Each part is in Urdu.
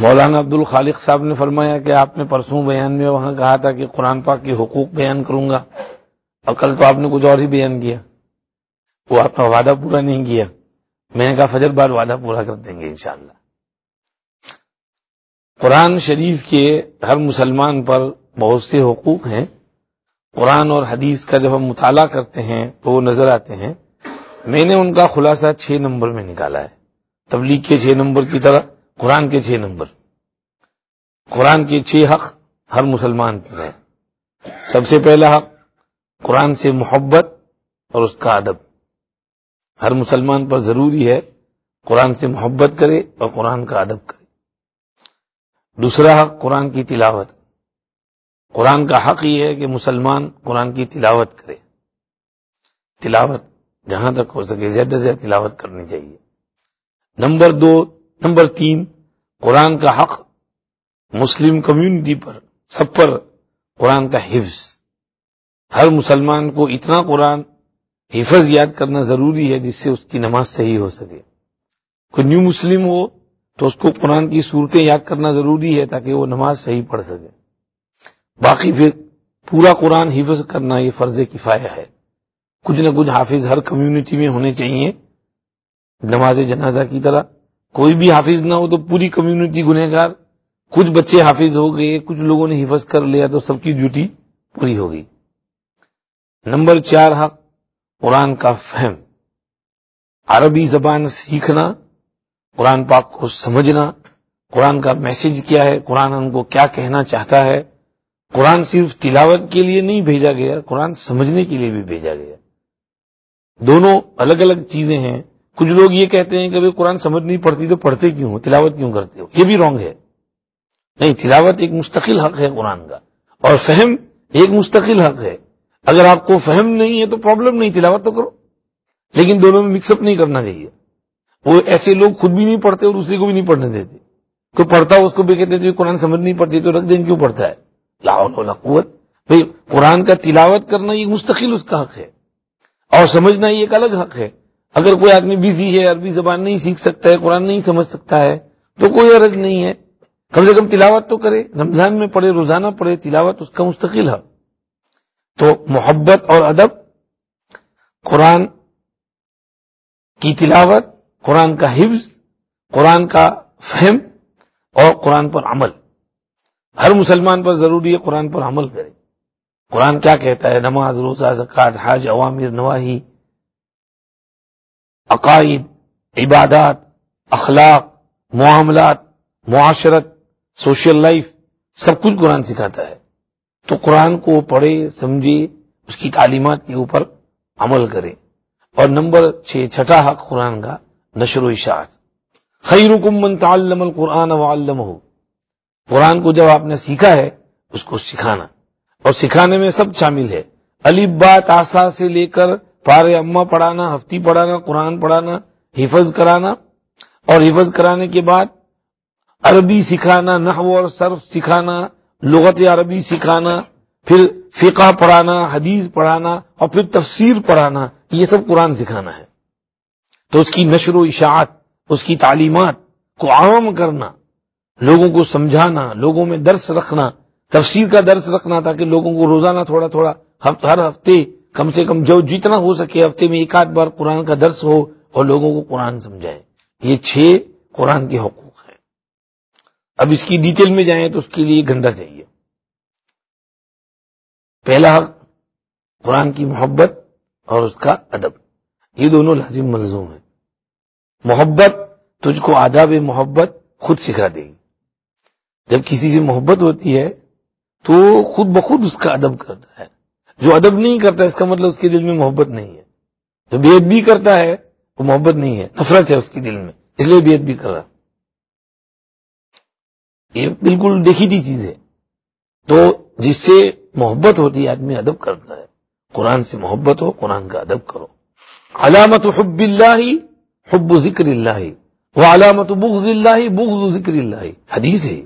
مولانا عبد الخالق صاحب نے فرمایا کہ آپ نے پرسوں بیان میں وہاں کہا تھا کہ قرآن پاک کے حقوق بیان کروں گا۔ اور کل تو آپ نے کچھ اور ہی بیان کیا۔ وہ آپ کا وعدہ پورا نہیں کیا۔ میں نے کہا فجر بعد وعدہ پورا کر دیں گے انشاءاللہ۔ قرآن شریف کے ہر مسلمان پر بہت سے حقوق ہیں۔ قرآن اور حدیث کا جب ہم مطالعہ کرتے ہیں تو وہ نظر آتے ہیں۔ میں نے ان کا خلاصہ چھ نمبر میں نکالا ہے۔ تبلیغ کے چھ نمبر کی طرح۔ قرآن کے چھ نمبر۔ قرآن کے چھ حق ہر مسلمان پر ہیں سب سے پہلا حق، قرآن سے محبت اور اس کا ادب۔ ہر مسلمان پر ضروری ہے قرآن سے محبت کرے اور قرآن کا ادب کرے۔ دوسرا حق، قرآن کی تلاوت۔ قرآن کا حق یہ ہے کہ مسلمان قرآن کی تلاوت کرے۔ تلاوت جہاں تک ہو سکے زیادہ سے زیادہ تلاوت کرنی چاہیے۔ نمبر دو نمبر تین، قرآن کا حق مسلم کمیونٹی پر، سب پر قرآن کا حفظ۔ ہر مسلمان کو اتنا قرآن حفظ یاد کرنا ضروری ہے جس سے اس کی نماز صحیح ہو سکے۔ کوئی نیو مسلم ہو تو اس کو قرآن کی صورتیں یاد کرنا ضروری ہے تاکہ وہ نماز صحیح پڑھ سکے۔ باقی پھر پورا قرآن حفظ کرنا یہ فرض کفایہ ہے۔ کچھ نہ کچھ حافظ ہر کمیونٹی میں ہونے چاہیے۔ نماز جنازہ کی طرح۔ کوئی بھی حافظ نہ ہو تو پوری کمیونٹی گنہگار۔ کچھ بچے حافظ ہو گئے، کچھ لوگوں نے حفظ کر لیا تو سب کی ڈیوٹی پوری ہو گئی۔ نمبر چار حق، قرآن کا فہم۔ عربی زبان سیکھنا، قرآن پاک کو سمجھنا۔ قرآن کا میسج کیا ہے، قرآن ان کو کیا کہنا چاہتا ہے۔ قرآن صرف تلاوت کے لیے نہیں بھیجا گیا، قرآن سمجھنے کے لیے بھی بھیجا گیا۔ دونوں الگ الگ چیزیں ہیں۔ کچھ لوگ یہ کہتے ہیں کہ قرآن سمجھ نہیں پڑتی تو پڑھتے کیوں ہو؟ تلاوت کیوں کرتے ہو؟ یہ بھی رانگ ہے۔ نہیں، تلاوت ایک مستقل حق ہے قرآن کا، اور فہم ایک مستقل حق ہے۔ اگر آپ کو فہم نہیں ہے تو پرابلم نہیں، تلاوت تو کرو۔ لیکن دونوں میں مکس اپ نہیں کرنا چاہیے۔ وہ ایسے لوگ خود بھی نہیں پڑھتے اور دوسرے کو بھی نہیں پڑھنے دیتے۔ کوئی پڑھتا اس کو بھی کہتے تھے قرآن سمجھ نہیں پڑتی، تو رکھ دیں، کیوں پڑھتا ہے؟ لاہور قوت۔ بھائی، قرآن کا تلاوت کرنا یہ مستقل اس کا حق ہے، اور سمجھنا یہ ایک الگ حق ہے۔ اگر کوئی آدمی بزی ہے، عربی زبان نہیں سیکھ سکتا ہے، قرآن نہیں سمجھ سکتا ہے، تو کوئی عرض نہیں ہے۔ کم سے کم تلاوت تو کرے، رمضان میں پڑھے، روزانہ پڑھے، تلاوت اس کا مستقل ہے تو محبت اور ادب، قرآن کی تلاوت، قرآن کا حفظ، قرآن کا فہم اور قرآن پر عمل۔ ہر مسلمان پر ضروری ہے قرآن پر عمل کرے۔ قرآن کیا کہتا ہے؟ نماز، روزہ زکات حج عوامر نواحی عقائد، عبادات، اخلاق، معاملات، معاشرت، سوشل لائف، سب کچھ قرآن سکھاتا ہے۔ تو قرآن کو پڑھے، سمجھے، اس کی تعلیمات کے اوپر عمل کرے۔ اور نمبر چھ، چھٹا حق قرآن کا نشر و اشاعت۔ خیر من تعلم القرآن وعلمہ قرآن کو جب آپ نے سیکھا ہے، اس کو سکھانا۔ اور سکھانے میں سب شامل ہے۔ علی بات آسا سے لے کر پارے اما پڑھانا، ہفتی پڑھانا، قرآن پڑھانا، حفظ کرانا، اور حفظ کرانے کے بعد عربی سکھانا، نحو اور صرف سکھانا، لغت عربی سکھانا، پھر فقہ پڑھانا، حدیث پڑھانا، اور پھر تفسیر پڑھانا، یہ سب قرآن سکھانا ہے۔ تو اس کی نشر و اشاعت، اس کی تعلیمات کو عام کرنا، لوگوں کو سمجھانا، لوگوں میں درس رکھنا، تفسیر کا درس رکھنا تاکہ لوگوں کو روزانہ تھوڑا تھوڑا ہر ہفتے کم سے کم جو جتنا ہو سکے ہفتے میں ایک آدھ بار قرآن کا درس ہو اور لوگوں کو قرآن سمجھائے۔ یہ چھ قرآن کے حقوق ہیں۔ اب اس کی ڈیٹیل میں جائیں تو اس کے لیے گندا چاہیے۔ پہلا حق، قرآن کی محبت اور اس کا ادب۔ یہ دونوں لازم ملزوم ہیں۔ محبت تجھ کو آداب محبت خود سکھا دے گی۔ جب کسی سے محبت ہوتی ہے تو خود بخود اس کا ادب کرتا ہے۔ جو ادب نہیں کرتا اس کا مطلب اس کے دل میں محبت نہیں ہے۔ جو بےد بھی کرتا ہے، وہ محبت نہیں ہے، نفرت ہے اس کے دل میں، اس لیے بےد بھی کر رہا۔ یہ بالکل دیکھی تھی چیز ہے تو جس سے محبت ہوتی ہے، آدمی ادب کرتا ہے۔ قرآن سے محبت ہو، قرآن کا ادب کرو۔ علامت حب اللہ، حب ذکر اللہ۔ وہ علامت بغض اللہ، بغض ذکر اللہ۔ حدیث ہے۔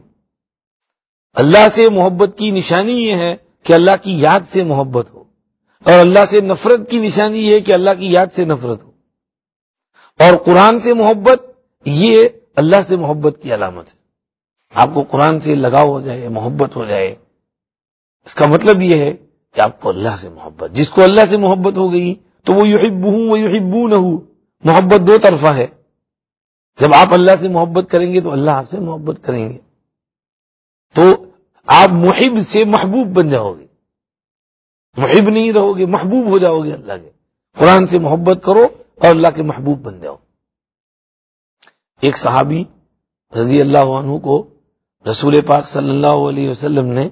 اللہ سے محبت کی نشانی یہ ہے کہ اللہ کی یاد سے محبت ہو۔ اور اللہ سے نفرت کی نشانی یہ ہے کہ اللہ کی یاد سے نفرت ہو۔ اور قرآن سے محبت، یہ اللہ سے محبت کی علامت ہے۔ آپ کو قرآن سے لگاؤ ہو جائے، محبت ہو جائے۔ اس کا مطلب یہ ہے کہ آپ کو اللہ سے محبت، جس کو اللہ سے محبت ہو گئی تو وہ یحب ہوں وہ یحبو نہ محبت دو طرفہ ہے۔ جب آپ اللہ سے محبت کریں گے تو اللہ آپ سے محبت کریں گے۔ تو آپ محب سے محبوب بن جاؤ گے۔ محب نہیں رہو گے، محبوب ہو جاؤ گے اللہ کے۔ قرآن سے محبت کرو اور اللہ کے محبوب بن جاؤ۔ ایک صحابی رضی اللہ عنہ کو رسول پاک صلی اللہ علیہ وسلم نے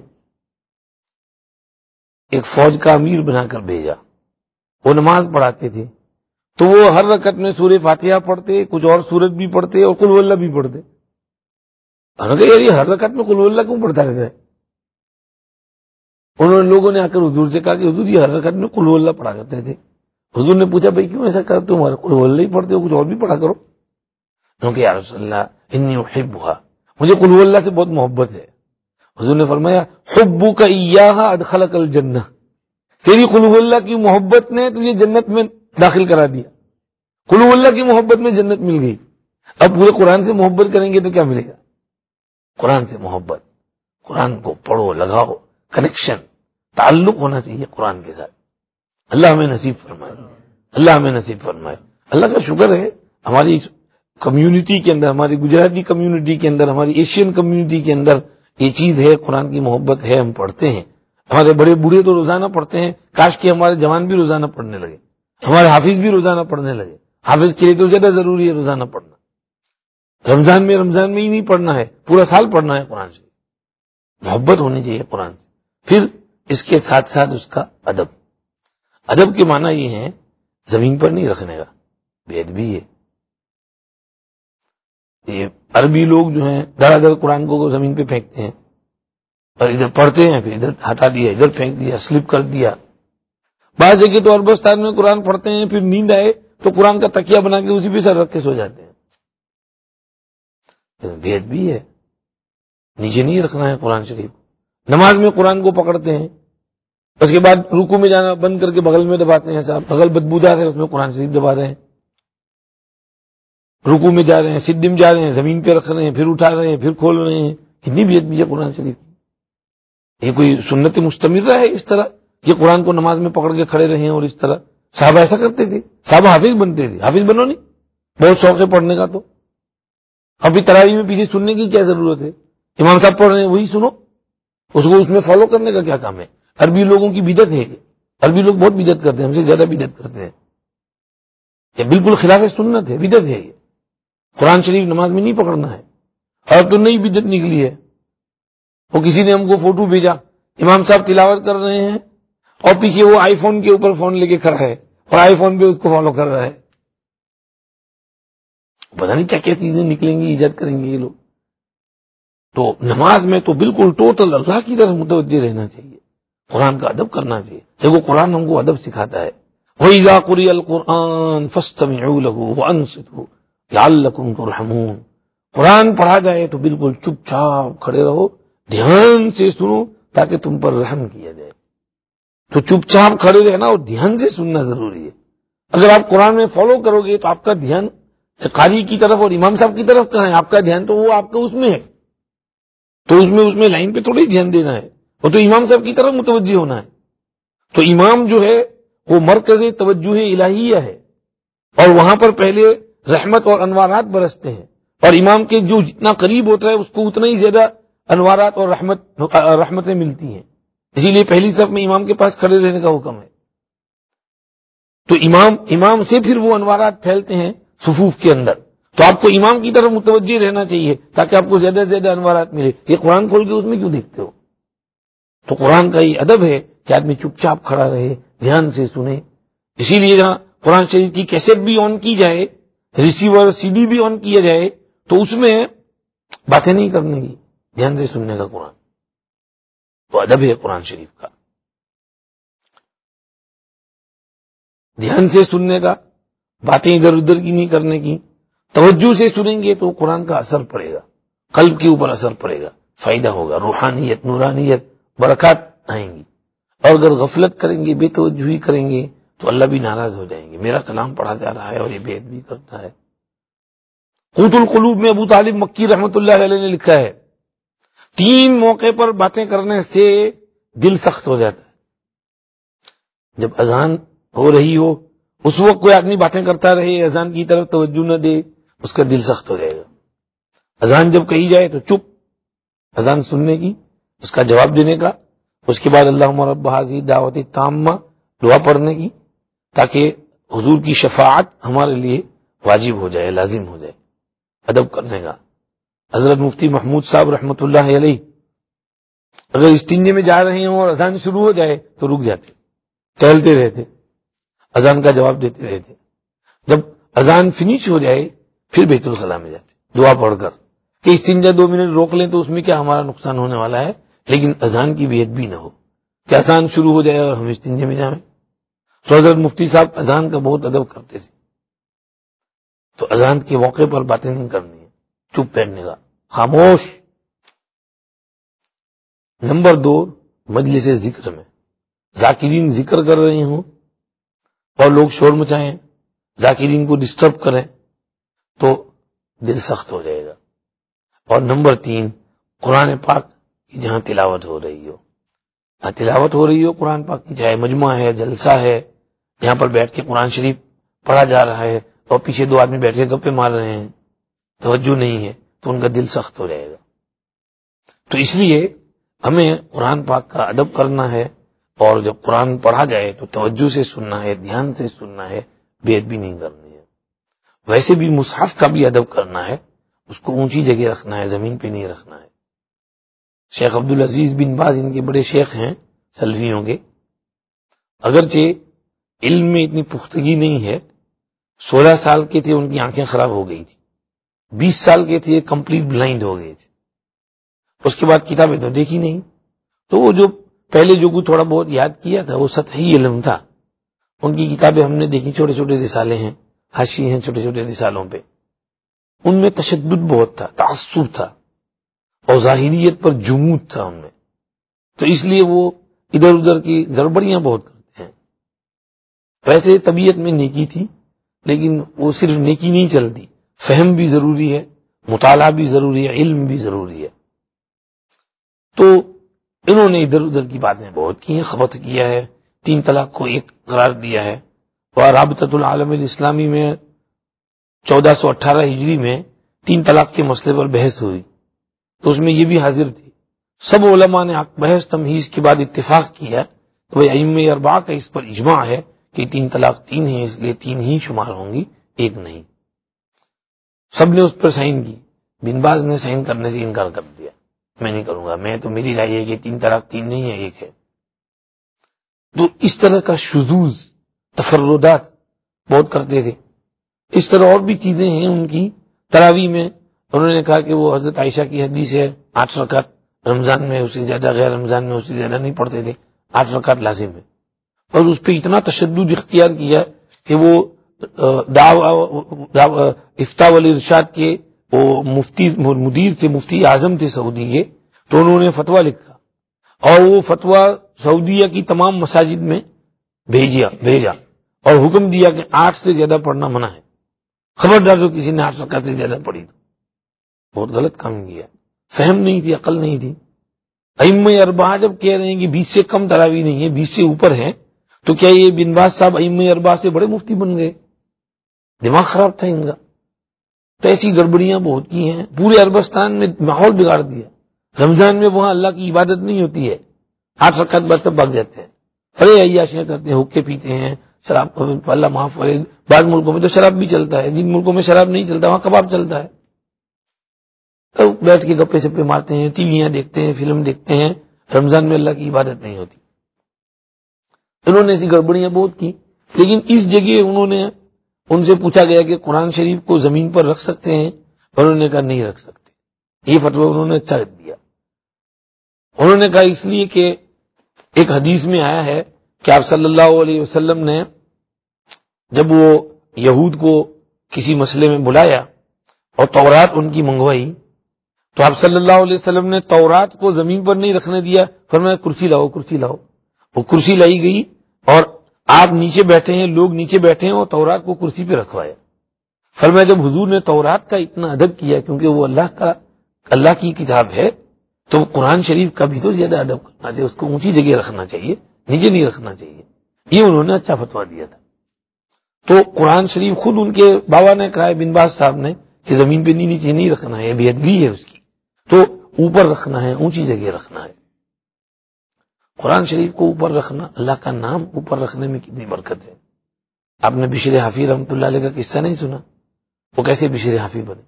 ایک فوج کا امیر بنا کر بھیجا۔ وہ نماز پڑھاتے تھے۔ تو وہ ہر رکعت میں سورہ فاتحہ پڑھتے، کچھ اور سورت بھی پڑھتے اور کل اللہ بھی پڑھتے۔ یار یہ ہر رکعت میں کل اللہ کیوں پڑھتا رہتا ہے؟ انہوں نے لوگوں نے آ کر حضور سے کہا کہ حضور یہ ہر رکعت میں کل اللہ پڑھا کرتے تھے۔ حضور نے پوچھا، بھائی کیوں ایسا کرتے ہو؟ کل اللہ ہی پڑھتے ہو، کچھ اور بھی پڑھا کرو کیونکہ یا رسول اللہ، انی حب مجھے کلو اللہ سے بہت محبت ہے۔ حضور نے فرمایا حبو کا ادخل کل جن تیری کلو اللہ کی محبت نے تجھے جنت میں داخل کرا دیا۔ کلو اللہ کی محبت میں جنت مل گئی۔ اب پورے قرآن سے محبت کریں گے تو کیا ملے گا؟ قرآن سے محبت۔ قرآن کو پڑھو، لگاؤ۔ کنیکشن تعلق ہونا چاہیے قرآن کے ساتھ۔ اللہ ہمیں نصیب فرمائے۔ اللہ ہمیں نصیب فرمائے۔ اللہ کا شکر ہے، ہماری کمیونٹی کے اندر، ہماری گجراتی کمیونٹی کے اندر، ہماری ایشین کمیونٹی کے اندر یہ چیز ہے، قرآن کی محبت ہے، ہم پڑھتے ہیں۔ ہمارے بڑے بوڑھے تو روزانہ پڑھتے ہیں۔ کاش کے ہمارے جوان بھی روزانہ پڑھنے لگے۔ ہمارے حافظ بھی روزانہ پڑھنے لگے۔ حافظ کے لیے تو زیادہ ضروری ہے روزانہ پڑھنا۔ رمضان میں رمضان میں ہی نہیں پڑھنا ہے، پورا سال پڑھنا ہے قرآن سے محبت ہونی چاہیے قرآن سے۔ پھر اس کے ساتھ ساتھ اس کا ادب۔ ادب کے معنی یہ ہے، زمین پر نہیں رکھنے کا بید بھی ہے۔ یہ عربی لوگ جو ہیں، دھڑا دھڑ قرآن کو زمین پہ پھینکتے ہیں۔ اور ادھر پڑھتے ہیں، پھر ادھر ہٹا دیا، ادھر پھینک دیا، سلپ کر دیا۔ بعض جگہ تو اربستان میں قرآن پڑھتے ہیں، پھر نیند آئے تو قرآن کا تکیا بنا کے اسی پہ سر رکھ کے سو جاتے ہیں۔ بھید بھی ہے۔ نیچے نہیں رکھنا ہے قرآن شریف۔ نماز میں قرآن کو پکڑتے ہیں، اس کے بعد روکو میں جانا بند کر کے بغل میں دباتے ہیں صاحب، بغل بدبودار ہے، اس میں قرآن شریف دبا رہے ہیں۔ رکو میں جا رہے ہیں سدم جا رہے ہیں، زمین پہ رکھ رہے ہیں، پھر اٹھا رہے ہیں، پھر کھول رہے ہیں۔ کتنی بھی ہے قرآن شریف۔ یہ کوئی سنت مستمر ہے اس طرح کہ قرآن کو نماز میں پکڑ کے کھڑے رہے ہیں اور اس طرح؟ صاحب ایسا کرتے تھے؟ صاحب حافظ بنتے تھے۔ حافظ بنو نہیں؟ بہت شوق ہے پڑھنے کا تو۔ ابھی تراوی میں پیچھے سننے کی کیا ضرورت ہے؟ امام صاحب پڑھ رہے ہیں، وہی سنو۔ اس کو اس میں فالو کرنے کا کیا کام ہے؟ عربی لوگوں کی بدت ہے۔ عربی لوگ بہت بدت کرتے ہیں، ہم سے زیادہ بدت کرتے ہیں۔ یہ بالکل خلاف سنت ہے بدت ہے یہ۔ قرآن شریف نماز میں نہیں پکڑنا ہے۔ اور تو نئی بدت نکلی ہے۔ وہ کسی نے ہم کو فوٹو بھیجا۔ امام صاحب تلاوت کر رہے ہیں اور پیچھے وہ آئی فون کے اوپر فون لے کے کھڑا ہے اور آئی فون پہ اس کو فالو کر رہا ہے۔ پتا نہیں کیا کیا چیزیں نکلیں گی، ایجاد کریں گے یہ لوگ۔ تو نماز میں تو بالکل ٹوٹل اللہ کی طرف متوجہ رہنا چاہیے۔ قرآن کا ادب کرنا چاہیے۔ دیکھو، قرآن ہم کو ادب سکھاتا ہے۔ وہی ذاکری القرآن فسٹ میں لعلکم ترحمون۔ قرآن پڑھا جائے تو بالکل چپ چاپ کھڑے رہو، دھیان سے سنو تاکہ تم پر رحم کیا جائے۔ تو چپ چاپ کھڑے رہنا اور دھیان سے سننا ضروری ہے۔ اگر آپ قرآن میں فالو کرو گے تو آپ کا دھیان قاری کی طرف اور امام صاحب کی طرف کہاں ہے؟ آپ کا دھیان تو وہ آپ کا اس میں ہے۔ تو اس میں اس میں لائن پہ تھوڑی دھیان دینا ہے۔ وہ تو امام صاحب کی طرف متوجہ ہونا ہے۔ تو امام جو ہے، وہ مرکز توجہ الہیہ ہے۔ اور وہاں پر پہلے رحمت اور انوارات برستے ہیں۔ اور امام کے جو جتنا قریب ہوتا ہے، اس کو اتنا ہی زیادہ انوارات اور رحمت رحمتیں ملتی ہیں۔ اسی لیے پہلی صف میں امام کے پاس کھڑے رہنے کا حکم ہے۔ تو امام امام سے پھر وہ انوارات پھیلتے ہیں صفوف کے اندر۔ تو آپ کو امام کی طرف متوجہ رہنا چاہیے تاکہ آپ کو زیادہ سے زیادہ انوارات ملے۔ یہ قرآن کھول کے اس میں کیوں دیکھتے ہو؟ تو قرآن کا یہ ادب ہے کہ آدمی چپ چاپ کھڑا رہے، دھیان سے سنے۔ اسی لیے جہاں قرآن شریف کی کیسٹ بھی آن کی جائے، ریسیور سی ڈی بھی آن کیا جائے، تو اس میں باتیں نہیں کرنے کی دھیان سے سننے کا قرآن۔ تو ادب ہے قرآن شریف کا۔ دھیان سے سننے کا، باتیں ادھر ادھر کی نہیں کرنے کی۔ توجہ سے سنیں گے تو قرآن کا اثر پڑے گا، قلب کے اوپر اثر پڑے گا، فائدہ ہوگا، روحانیت، نورانیت، برکات آئیں گی۔ اور اگر غفلت کریں گے، بے توجہی کریں گے، تو اللہ بھی ناراض ہو جائیں گے۔ میرا کلام پڑھا جا رہا ہے اور یہ بید بھی کرتا ہے۔ قوت القلوب میں ابو طالب مکی رحمت اللہ علیہ نے لکھا ہے، تین موقع پر باتیں کرنے سے دل سخت ہو جاتا ہے۔ جب اذان ہو رہی ہو، اس وقت کوئی آدمی باتیں کرتا رہے، اذان کی طرف توجہ نہ دے اس کا دل سخت ہو جائے گا۔ اذان جب کہی جائے تو چپ۔ اذان سننے کی، اس کا جواب دینے کا۔ اس کے بعد اللہ مرب حاضی دعوت تامہ، دعا پڑھنے کی۔ تاکہ حضور کی شفاعت ہمارے لیے واجب ہو جائے، لازم ہو جائے۔ ادب کرنے کا۔ حضرت مفتی محمود صاحب رحمۃ اللہ علیہ، اگر استنجے میں جا رہے ہوں اور اذان شروع ہو جائے تو رک جاتے۔ ٹہلتے رہتے۔ اذان کا جواب دیتے رہتے۔ جب اذان فنش ہو جائے پھر بیت الخلاء میں جاتے دعا پڑھ کر۔ کہ استنجا دو منٹ روک لیں تو اس میں کیا ہمارا نقصان ہونے والا ہے؟ لیکن اذان کی بیت بھی نہ ہو۔ کہ اذان شروع ہو جائے اور ہم استنجے میں جائیں تو حضرت مفتی صاحب اذان کا بہت ادب کرتے تھے۔ تو اذان کے موقع پر باتیں نہیں کرنی ہے چپ پہننے کا۔ خاموش۔ نمبر دو، مجلس ذکر میں۔ ذاکرین ذکر کر رہے ہوں۔ اور لوگ شور مچائیں۔ ذاکرین کو ڈسٹرب کریں۔ تو دل سخت ہو جائے گا۔ اور نمبر تین، قرآن پاک کی جہاں تلاوت ہو رہی ہو۔ جہاں تلاوت ہو رہی ہو قرآن پاک کی، چاہے مجموعہ ہے، جلسہ ہے، یہاں پر بیٹھ کے قرآن شریف پڑھا جا رہا ہے اور پیچھے دو آدمی بیٹھے گپے مار رہے ہیں۔ توجہ نہیں ہے تو ان کا دل سخت ہو جائے گا۔ تو اس لیے ہمیں قرآن پاک کا ادب کرنا ہے اور جب قرآن پڑھا جائے تو توجہ سے سننا ہے، دھیان سے سننا ہے بےد بھی نہیں کرنی ہے ویسے بھی مصحف کا بھی ادب کرنا ہے، اس کو اونچی جگہ رکھنا ہے، زمین پہ نہیں رکھنا ہے۔ شیخ عبد العزیز بن باز ان کے بڑے شیخ ہیں سلفیوں کے اگرچہ علم میں اتنی پختگی نہیں ہے، سولہ سال کے تھے، ان کی آنکھیں خراب ہو گئی تھی۔ بیس سال کے تھے، کمپلیٹ بلائنڈ ہو گئے تھے۔ اس کے بعد کتابیں تو دیکھی نہیں۔ تو وہ جو پہلے جو کچھ تھوڑا بہت یاد کیا تھا، وہ سطحی علم تھا۔ ان کی کتابیں ہم نے دیکھی، چھوٹے چھوٹے رسالے ہیں۔ ہاشی ہیں چھوٹے چھوٹے رسالوں پہ۔ ان میں تشدد بہت تھا، تعصب تھا اور ظاہریت پر جمود تھا ان میں۔ تو اس لیے وہ ادھر ادھر کی گڑبڑیاں بہت کرتے ہیں۔ ویسے طبیعت میں نیکی تھی، لیکن وہ صرف نیکی نہیں چلتی، فہم بھی ضروری ہے، مطالعہ بھی ضروری ہے، علم بھی ضروری ہے۔ تو انہوں نے ادھر ادھر کی باتیں بہت کی ہیں، خبر کیا ہے، تین طلاق کو ایک قرار دیا ہے۔ اور رابطۃ العالم الاسلامی میں چودہ سو اٹھارہ ہجری میں تین طلاق کے مسئلے پر بحث ہوئی۔ تو اس میں یہ بھی حاضر تھی۔ سب علماء نے بحث تمہیز کے بعد اتفاق کیا تو بھائی ام اربا کا اس پر اجماع ہے کہ تین طلاق تین ہیں، اس لیے تین ہی شمار ہوں گی، ایک نہیں۔ سب نے اس پر سائن کی۔ بن باز نے سائن کرنے سے انکار کر دیا۔ میں نہیں کروں گا، میں تو میری رائے ہے کہ تین طلاق تین نہیں ہے، ایک ہے۔ تو اس طرح کا شدوز تفردات بہت کرتے تھے۔ اس طرح اور بھی چیزیں ہیں ان کی تراوی میں۔ انہوں نے کہا کہ وہ حضرت عائشہ کی حدیث ہے، آٹھ رکعت رمضان میں اسے زیادہ غیر رمضان میں اسے زیادہ نہیں پڑھتے تھے۔ آٹھ رکعت لازم ہے۔ اور اس پہ اتنا تشدد اختیار کیا کہ وہ افتا ولی ارشاد کے، وہ مفتی، مدیر تھے، مفتی اعظم تھے سعودی کے، تو انہوں نے فتوا لکھا۔ اور وہ فتوا سعودیہ کی تمام مساجد میں بھیجا بھیجا۔ اور حکم دیا کہ آٹھ سے زیادہ پڑھنا منع ہے۔ خبردار جو کسی نے آٹھ سو سے زیادہ پڑھی تو۔ بہت غلط کام کیا۔ فہم نہیں تھی، عقل نہیں تھی۔ ام اربا جب کہہ رہے ہیں کہ بیس سے کم تراوی نہیں ہے، بیس سے اوپر ہے تو کیا یہ بن باز صاحب ام اربا سے بڑے مفتی بن گئے؟ دماغ خراب تھا ان کا۔ تو ایسی گڑبڑیاں بہت کی ہیں۔ پورے اربستان میں ماحول بگاڑ دیا۔ رمضان میں وہاں اللہ کی عبادت نہیں ہوتی ہے۔ آٹھ رکعت بعد سب بھاگ جاتے ہیں۔ ارے عیاشیاں کرتے ہیں، حکے پیتے ہیں، شراب اللہ معاف کرے۔ بعض ملکوں میں تو شراب بھی چلتا ہے، جن ملکوں میں شراب نہیں چلتا، وہاں کباب چلتا ہے۔ تو بیٹھ کے گپے سپے مارتے ہیں، ٹی ویاں دیکھتے ہیں، فلم دیکھتے ہیں، رمضان میں اللہ کی عبادت نہیں ہوتی۔ انہوں نے ایسی گڑبڑیاں بہت کی، لیکن اس جگہ انہوں نے، ان سے پوچھا گیا کہ قرآن شریف کو زمین پر رکھ سکتے ہیں؟ انہوں نے کہا، نہیں رکھ سکتے۔ یہ فتویٰ انہوں نے اچھا دیا۔ انہوں نے کہا، اس لیے کہ ایک حدیث میں آیا ہے کہ آپ صلی اللہ علیہ وسلم نے جب وہ یہود کو کسی مسئلے میں بلایا اور تورات ان کی منگوائی، تو آپ صلی اللہ علیہ وسلم نے تورات کو زمین پر نہیں رکھنے دیا پھر میں کرسی لاؤ کرسی لاؤ۔ وہ کرسی لائی گئی اور آپ نیچے بیٹھے ہیں، لوگ نیچے بیٹھے ہیں اور تورات کو کرسی پہ رکھوایا۔ پھر میں جب حضور نے تورات کا اتنا ادب کیا، کیونکہ وہ اللہ کا، اللہ کی کتاب ہے تو قرآن شریف کا بھی تو زیادہ ادب کرنا چاہیے، اس کو اونچی جگہ رکھنا چاہیے، نیچے نہیں رکھنا چاہیے۔ یہ انہوں نے اچھا فتوا دیا تھا۔ تو قرآن شریف خود ان کے بابا نے کہا ہے، بن باز صاحب نے، کہ زمین پہ نیچے نہیں رکھنا ہے بے ادبی ہے اس کی۔ تو اوپر رکھنا ہے، اونچی جگہ رکھنا ہے۔ قرآن شریف کو اوپر رکھنا، اللہ کا نام اوپر رکھنے میں کتنی برکت ہے۔ آپ نے بشر حافظ رحمۃ اللہ علیہ کا قصہ نہیں سنا؟ وہ کیسے بشر حافظ بنے؟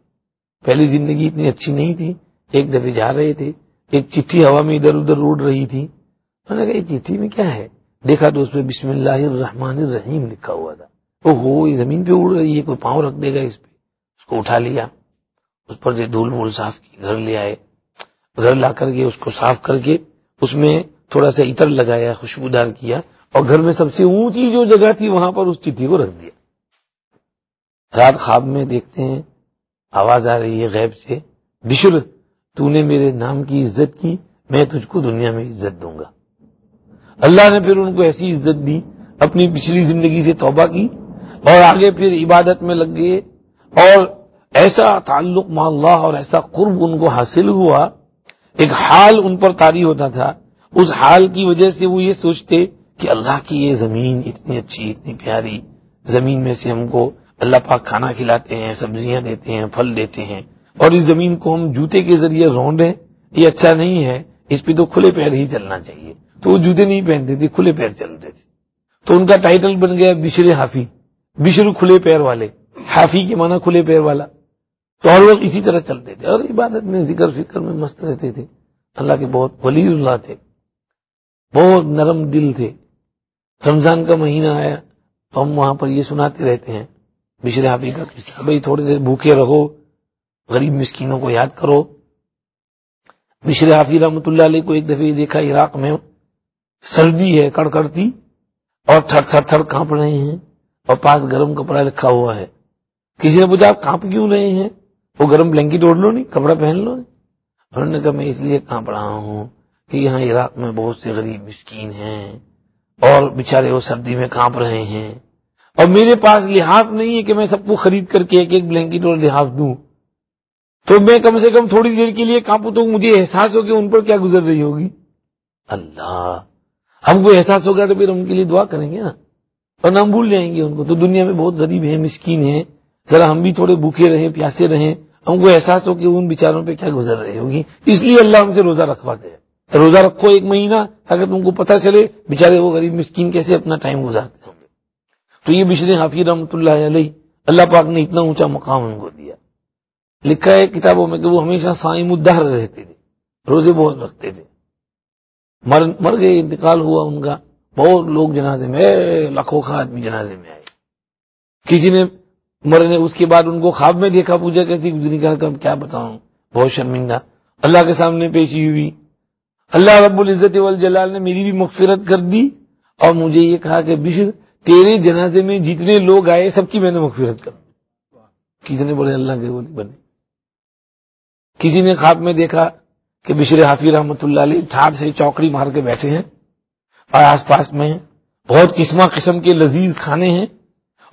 پہلی زندگی اتنی اچھی نہیں تھی، ایک دفعہ جا رہے تھے۔ ایک چٹھی ہوا میں ادھر ادھر اڑ رہی تھی۔ انہوں نے کہا، یہ چٹھی میں کیا ہے؟ دیکھا تو اس پہ بسم اللہ الرحمن الرحیم لکھا ہوا تھا۔ وہ ہو یہ زمین پہ اڑ رہی ہے، کوئی پاؤں رکھ دے گا اس پہ۔ اس کو اٹھا لیا۔ اس پر سے دھول وول صاف کی، گھر لے آئے۔ گھر لا کر کے اس کو صاف کر کے اس میں تھوڑا سا عطر لگایا، خوشبودار کیا۔ اور گھر میں سب سے اونچی جو جگہ تھی، وہاں پر اس چٹھی کو رکھ دیا۔ رات خواب میں دیکھتے ہیں، آواز آ رہی ہے غیب سے۔ بشر تو نے میرے نام کی عزت کی، میں تجھ کو دنیا میں عزت دوں گا۔ اللہ نے پھر ان کو ایسی عزت دی، اپنی پچھلی زندگی سے توبہ کی اور آگے پھر عبادت میں لگ گئے۔ اور ایسا تعلق مع اللہ اور ایسا قرب ان کو حاصل ہوا۔ ایک حال ان پر تاری ہوتا تھا۔ اس حال کی وجہ سے وہ یہ سوچتے کہ اللہ کی یہ زمین اتنی اچھی، اتنی پیاری۔ زمین میں سے ہم کو اللہ پاک کھانا کھلاتے ہیں، سبزیاں دیتے ہیں، پھل دیتے ہیں۔ اور اس زمین کو ہم جوتے کے ذریعے رونڈیں، یہ اچھا نہیں ہے، اس پہ تو کھلے پیر ہی چلنا چاہیے۔ تو وہ جوتے نہیں پہنتے تھے، کھلے پیر چلتے تھے۔ تو ان کا ٹائٹل بن گیا بشر حافی، بشر کھلے پیر والے۔ حافی کے معنی کھلے پیر والا۔ تو اور لوگ اسی طرح چلتے تھے، اور عبادت میں، ذکر فکر میں مست رہتے تھے۔ اللہ کے بہت ولی اللہ تھے۔ بہت نرم دل تھے۔ رمضان کا مہینہ آیا، تو ہم وہاں پر یہ سناتے رہتے ہیں، بشر حافی کا قصہ۔ بھائی تھوڑے دیر بھوکے رہو۔ غریب مسکینوں کو یاد کرو۔ بشر حافی رحمۃ اللہ علیہ کو ایک دفعہ دیکھا، عراق میں سردی ہے، کڑکڑتی اور تھر تھر تھر کانپ رہے ہیں اور پاس گرم کپڑا رکھا ہوا ہے۔ کسی نے پوچھا، آپ کانپ کیوں رہے ہیں؟ وہ گرم بلینکٹ اوڑھ لو نہیں، کپڑا پہن لو نہیں۔ انہوں نے کہا، میں اس لیے کانپ رہا ہوں کہ یہاں عراق میں بہت سے غریب مسکین ہیں اور بےچارے وہ سردی میں کانپ رہے ہیں۔ اور میرے پاس لحاظ نہیں ہے کہ میں سب کو خرید کر کے ایک ایک بلینکٹ اور لحاظ دوں۔ تو میں کم سے کم تھوڑی دیر کے لیے کانپوں تو مجھے احساس ہو کہ ان پر کیا گزر رہی ہوگی۔ اللہ، ہم کو احساس ہوگا تو پھر ان کے لیے دعا کریں گے نا۔ اور نہ بھول جائیں گے ان کو۔ تو دنیا میں بہت غریب ہیں، مسکین ہیں۔ ذرا ہم بھی تھوڑے بھوکے رہیں، پیاسے رہیں۔ ہم کو احساس ہو کہ ان بیچاروں پہ کیا گزر رہی ہوگی۔ اس لیے اللہ ہم سے روزہ رکھواتے ہیں۔ روزہ رکھو ایک مہینہ، اگر تم کو پتا چلے بےچارے وہ غریب مسکین کیسے اپنا ٹائم گزارتے ہوں گے۔ تو یہ بشر حافظ رحمۃ اللہ علیہ، اللہ پاک نے اتنا اونچا مقام ان کو دیا۔ لکھا ہے کتابوں میں کہ وہ ہمیشہ سائم الدہر رہتے تھے، روزے بہت رکھتے تھے۔ مر مر گئے، انتقال ہوا ان کا۔ بہت لوگ جنازے میں لاکھوں کا آدمی جنازے میں آئے۔ کسی نے مرنے، اس کے بعد ان کو خواب میں دیکھا پوجا کیسی گزری کا کیا بتاؤں، بہت شرمندہ۔ اللہ کے سامنے پیشی ہوئی۔ اللہ رب العزت والجلال نے میری بھی مغفرت کر دی اور مجھے یہ کہا کہ بشر، تیرے جنازے میں جتنے لوگ آئے، سب کی میں نے مغفرت کر کسی نے بولے اللہ کے بنے۔ کسی نے خواب میں دیکھا کہ بشر حافظ رحمۃ اللہ علیہ ٹھاٹ سے چوکڑی مار کے بیٹھے ہیں اور آس پاس میں بہت قسم قسم کے لذیذ کھانے ہیں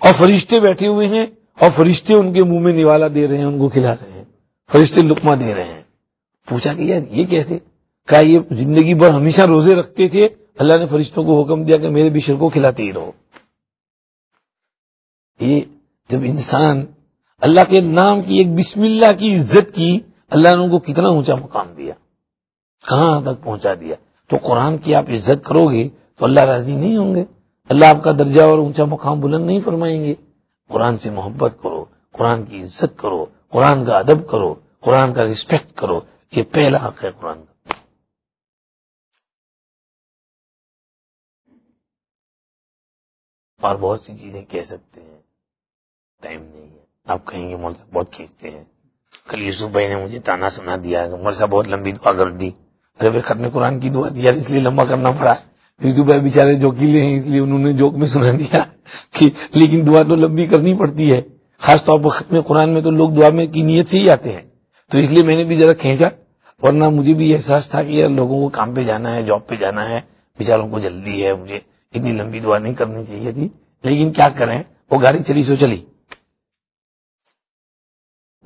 اور فرشتے بیٹھے ہوئے ہیں اور فرشتے ان کے منہ میں نوالا دے رہے ہیں، ان کو کھلا رہے ہیں، فرشتے لکما دے رہے ہیں۔ پوچھا کہ یار یہ کیسے؟ کہا یہ زندگی بھر ہمیشہ روزے رکھتے تھے، اللہ نے فرشتوں کو حکم دیا کہ میرے بشر کو کھلاتے ہی رہو۔ یہ جب انسان اللہ کے نام کی ایک بسم اللہ کی عزت کی اللہ نے ان کو کتنا اونچا مقام دیا، کہاں تک پہنچا دیا؟ تو قرآن کی آپ عزت کرو گے تو اللہ راضی نہیں ہوں گے۔ اللہ آپ کا درجہ اور اونچا مقام بلند نہیں فرمائیں گے۔ قرآن سے محبت کرو، قرآن کی عزت کرو، قرآن کا ادب کرو، قرآن کا رسپیکٹ کرو یہ پہلا حق ہے قرآن کا۔ اور بہت سی چیزیں کہہ سکتے ہیں، ٹائم نہیں ہے۔ آپ کہیں گے، مول بہت کھینچتے ہیں۔ کل یوسف بھائی نے مجھے تانا سنا دیا مول صاحب بہت لمبی دعا کر دی۔ ارے بھائی ختم قرآن کی دعا دیا اس لیے لمبا کرنا پڑا۔ یوسف بھائی بےچارے جوکیلے ہیں، اس لیے انہوں نے جوک میں سنا دیا کہ لیکن دعا تو لمبی کرنی پڑتی ہے۔ خاص طور پر ختم قرآن میں تو لوگ دعا میں کی نیت سے ہی آتے ہیں۔ تو اس لیے میں نے بھی ذرا کھینچا، ورنہ مجھے بھی احساس تھا کہ یار، لوگوں کو کام پہ جانا ہے، جاب پہ جانا ہے، بیچاروں کو جلدی ہے، مجھے اتنی لمبی دعا نہیں کرنی چاہیے تھی۔ لیکن کیا کریں، وہ گاڑی چلی سو چلی۔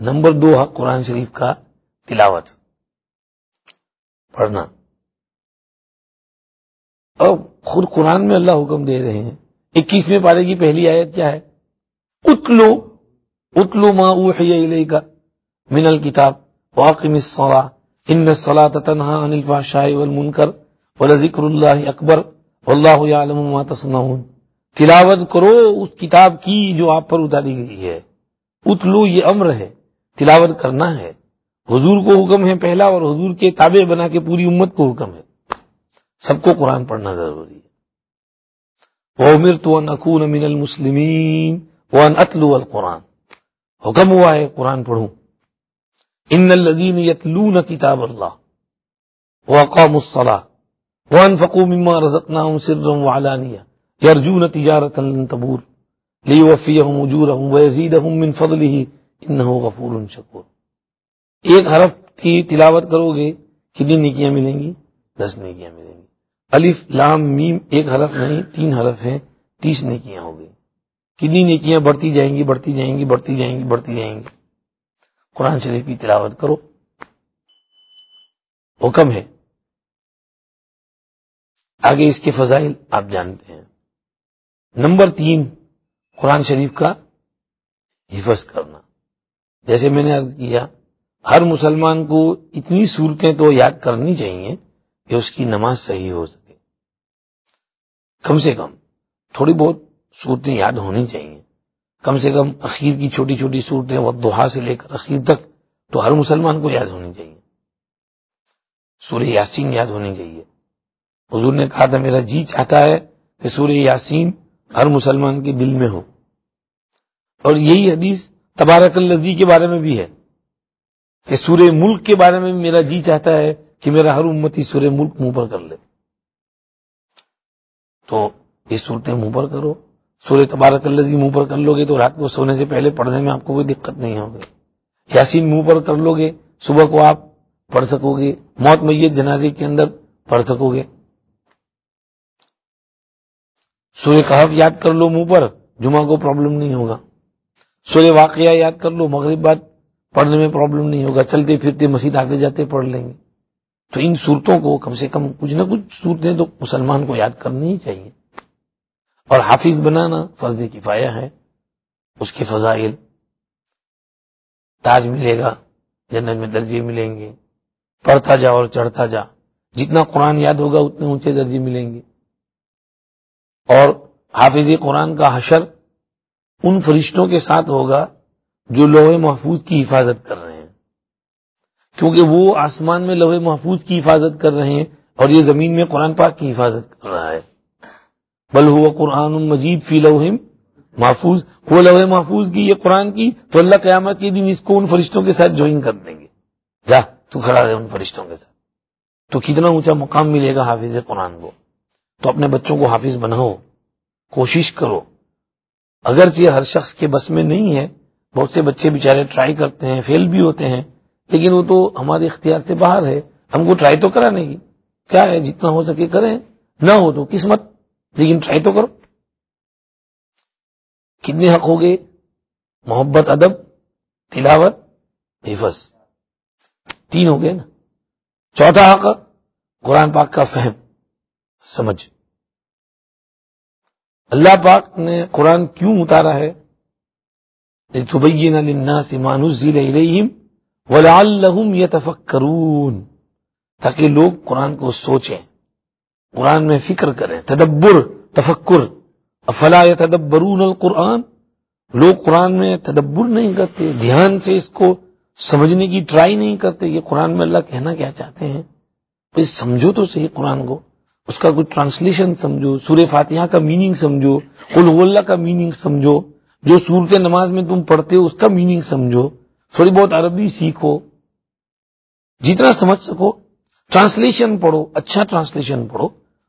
نمبر دو حق قرآن شریف کا تلاوت۔ پڑھنا۔ اور خود قرآن میں اللہ حکم دے رہے ہیں۔ اکیسویں پارے کی پہلی آیت کیا ہے؟ اتلو اتلو ما اوحی کا من الکتاب واقم الصلاة ان الصلاة تنہا عن الفحشاء والمنکر ولذکر اللہ اکبر واللہ یعلم ما تصنعون۔ تلاوت کرو، اس کتاب کی جو آپ پر اتاری گئی ہے۔ اتلو یہ امر ہے۔ تلاوت کرنا ہے۔ حضور کو حکم ہے پہلا اور حضور کے تابع بنا کے پوری امت کو حکم ہے۔ سب کو قرآن پڑھنا ضروری ہے۔ وہ امر تو نقون من المسلمین وہ اتلو القرآن۔ حکم ہوا ہے قرآن پڑھوں۔ ان الدین یتلون کتاب اللہ وہ اقام الصلاح وہ انفقو مما رزقنا سرم وعلانیہ یرجون تجارت تبور لی وفی ہوں اجور ہوں وزید ہوں من فضل ہی ان غفور شکور۔ ایک حرف کی تلاوت کرو گے، کتنی نیکیاں ملیں گی؟ دس نیکیاں ملیں گی۔ الف، لام، میم، ایک حرف نہیں، تین حرف ہیں، تیس نیکیاں ہو گئی کتنی نیکیاں بڑھتی جائیں گی، بڑھتی جائیں گی، بڑھتی جائیں گی، بڑھتی جائیں گی۔ قرآن شریف کی تلاوت کرو۔ حکم ہے۔ آگے اس کے فضائل آپ جانتے ہیں۔ نمبر تین، قرآن شریف کا حفظ کرنا۔ جیسے میں نے عرض کیا، ہر مسلمان کو اتنی صورتیں تو یاد کرنی چاہیے کہ اس کی نماز صحیح ہو سکے۔ کم سے کم تھوڑی بہت صورتیں یاد ہونی چاہیے۔ کم سے کم اخیر کی چھوٹی چھوٹی صورتیں وہ دوہا سے لے کر اخیر تک تو ہر مسلمان کو یاد ہونی چاہیے۔ سورہ یاسین یاد ہونی چاہیے۔ حضور نے کہا تھا، میرا جی چاہتا ہے کہ سورہ یاسین ہر مسلمان کے دل میں ہو۔ اور یہی حدیث تبارک الزی کے بارے میں بھی ہے کہ سورہ ملک کے بارے میں میرا جی چاہتا ہے کہ میرا ہر امتی سورہ ملک منہ پر کر لے۔ تو یہ صورتیں منہ پر کرو۔ سورہ تبارک الزی منہ پر کر لو گے تو رات کو سونے سے پہلے پڑھنے میں آپ کو کوئی دقت نہیں ہوگی۔ یاسین منہ پر کر لو گے صبح کو آپ پڑھ سکو گے موت میت جنازے کے اندر پڑھ سکو گے سورہ کہف یاد کر لو منہ پر، جمعہ کو پرابلم نہیں ہوگا۔ سورہ واقعہ یاد کر لو، مغرب بعد پڑھنے میں پرابلم نہیں ہوگا، چلتے پھرتے مسجد آتے جاتے پڑھ لیں گے۔ تو ان صورتوں کو کم سے کم کچھ نہ کچھ صورتیں تو مسلمان کو یاد کرنی ہی چاہیے۔ اور حافظ بنانا فرض کفایا ہے، اس کے فضائل تاج ملے گا، جنت میں درجے ملیں گے۔ پڑھتا جا اور چڑھتا جا، جتنا قرآن یاد ہوگا اتنے اونچے درجے ملیں گے۔ اور حافظ قرآن کا حشر ان فرشتوں کے ساتھ ہوگا جو لوہے محفوظ کی حفاظت کر رہے ہیں۔ کیونکہ وہ آسمان میں لوہے محفوظ کی حفاظت کر رہے ہیں اور یہ زمین میں قرآن پاک کی حفاظت کر رہا ہے۔ بل ہوا قرآن مجید فی لوہم محفوظ۔ وہ لوہے محفوظ کی یہ قرآن کی تو اللہ قیامت کے دن اس کو ان فرشتوں کے ساتھ جوائن کر دیں گے۔ جا، تو کھڑا رہے ان فرشتوں کے ساتھ۔ تو کتنا اونچا مقام ملے گا حافظ قرآن کو؟ تو اپنے بچوں کو حافظ بناؤ۔ کوشش کرو۔ اگرچہ ہر شخص کے بس میں نہیں ہے، بہت سے بچے بےچارے ٹرائی کرتے ہیں فیل بھی ہوتے ہیں، لیکن وہ تو ہمارے اختیار سے باہر ہے۔ ہم کو ٹرائی تو کرانے کی کیا ہے؟ جتنا ہو سکے کریں۔ نہ ہو تو قسمت، لیکن ٹرائی تو کرو۔ کتنے حق ہو گئے؟ محبت، ادب، تلاوت حفظ تین ہو گئے نا۔ چوتھا حق، قرآن پاک کا فہم۔ سمجھ۔ اللہ پاک نے قرآن کیوں اتارا ہے؟ للناس ما نزل الیہم ولعلہم یتفکرون تاکہ لوگ قرآن کو سوچیں۔ قرآن میں فکر کریں۔ تدبر، تفکر۔ افلا تدبرون القرآن؟ لوگ قرآن میں تدبر نہیں کرتے، دھیان سے اس کو سمجھنے کی ٹرائی نہیں کرتے۔ یہ قرآن میں اللہ کہنا کیا چاہتے ہیں؟ سمجھو تو صحیح قرآن کو۔ اس کا کچھ ٹرانسلیشن سمجھو، سورہ فاتحہ کا میننگ سمجھو اللہ کا میننگ سمجھو، جو صورت نماز میں تم پڑھتے ہو اس کا میننگ سمجھو، تھوڑی بہت عربی سیکھو جی جتنا سمجھ سکو۔ ٹرانسلیشن پڑھو اچھا ٹرانسلیشن پڑھو۔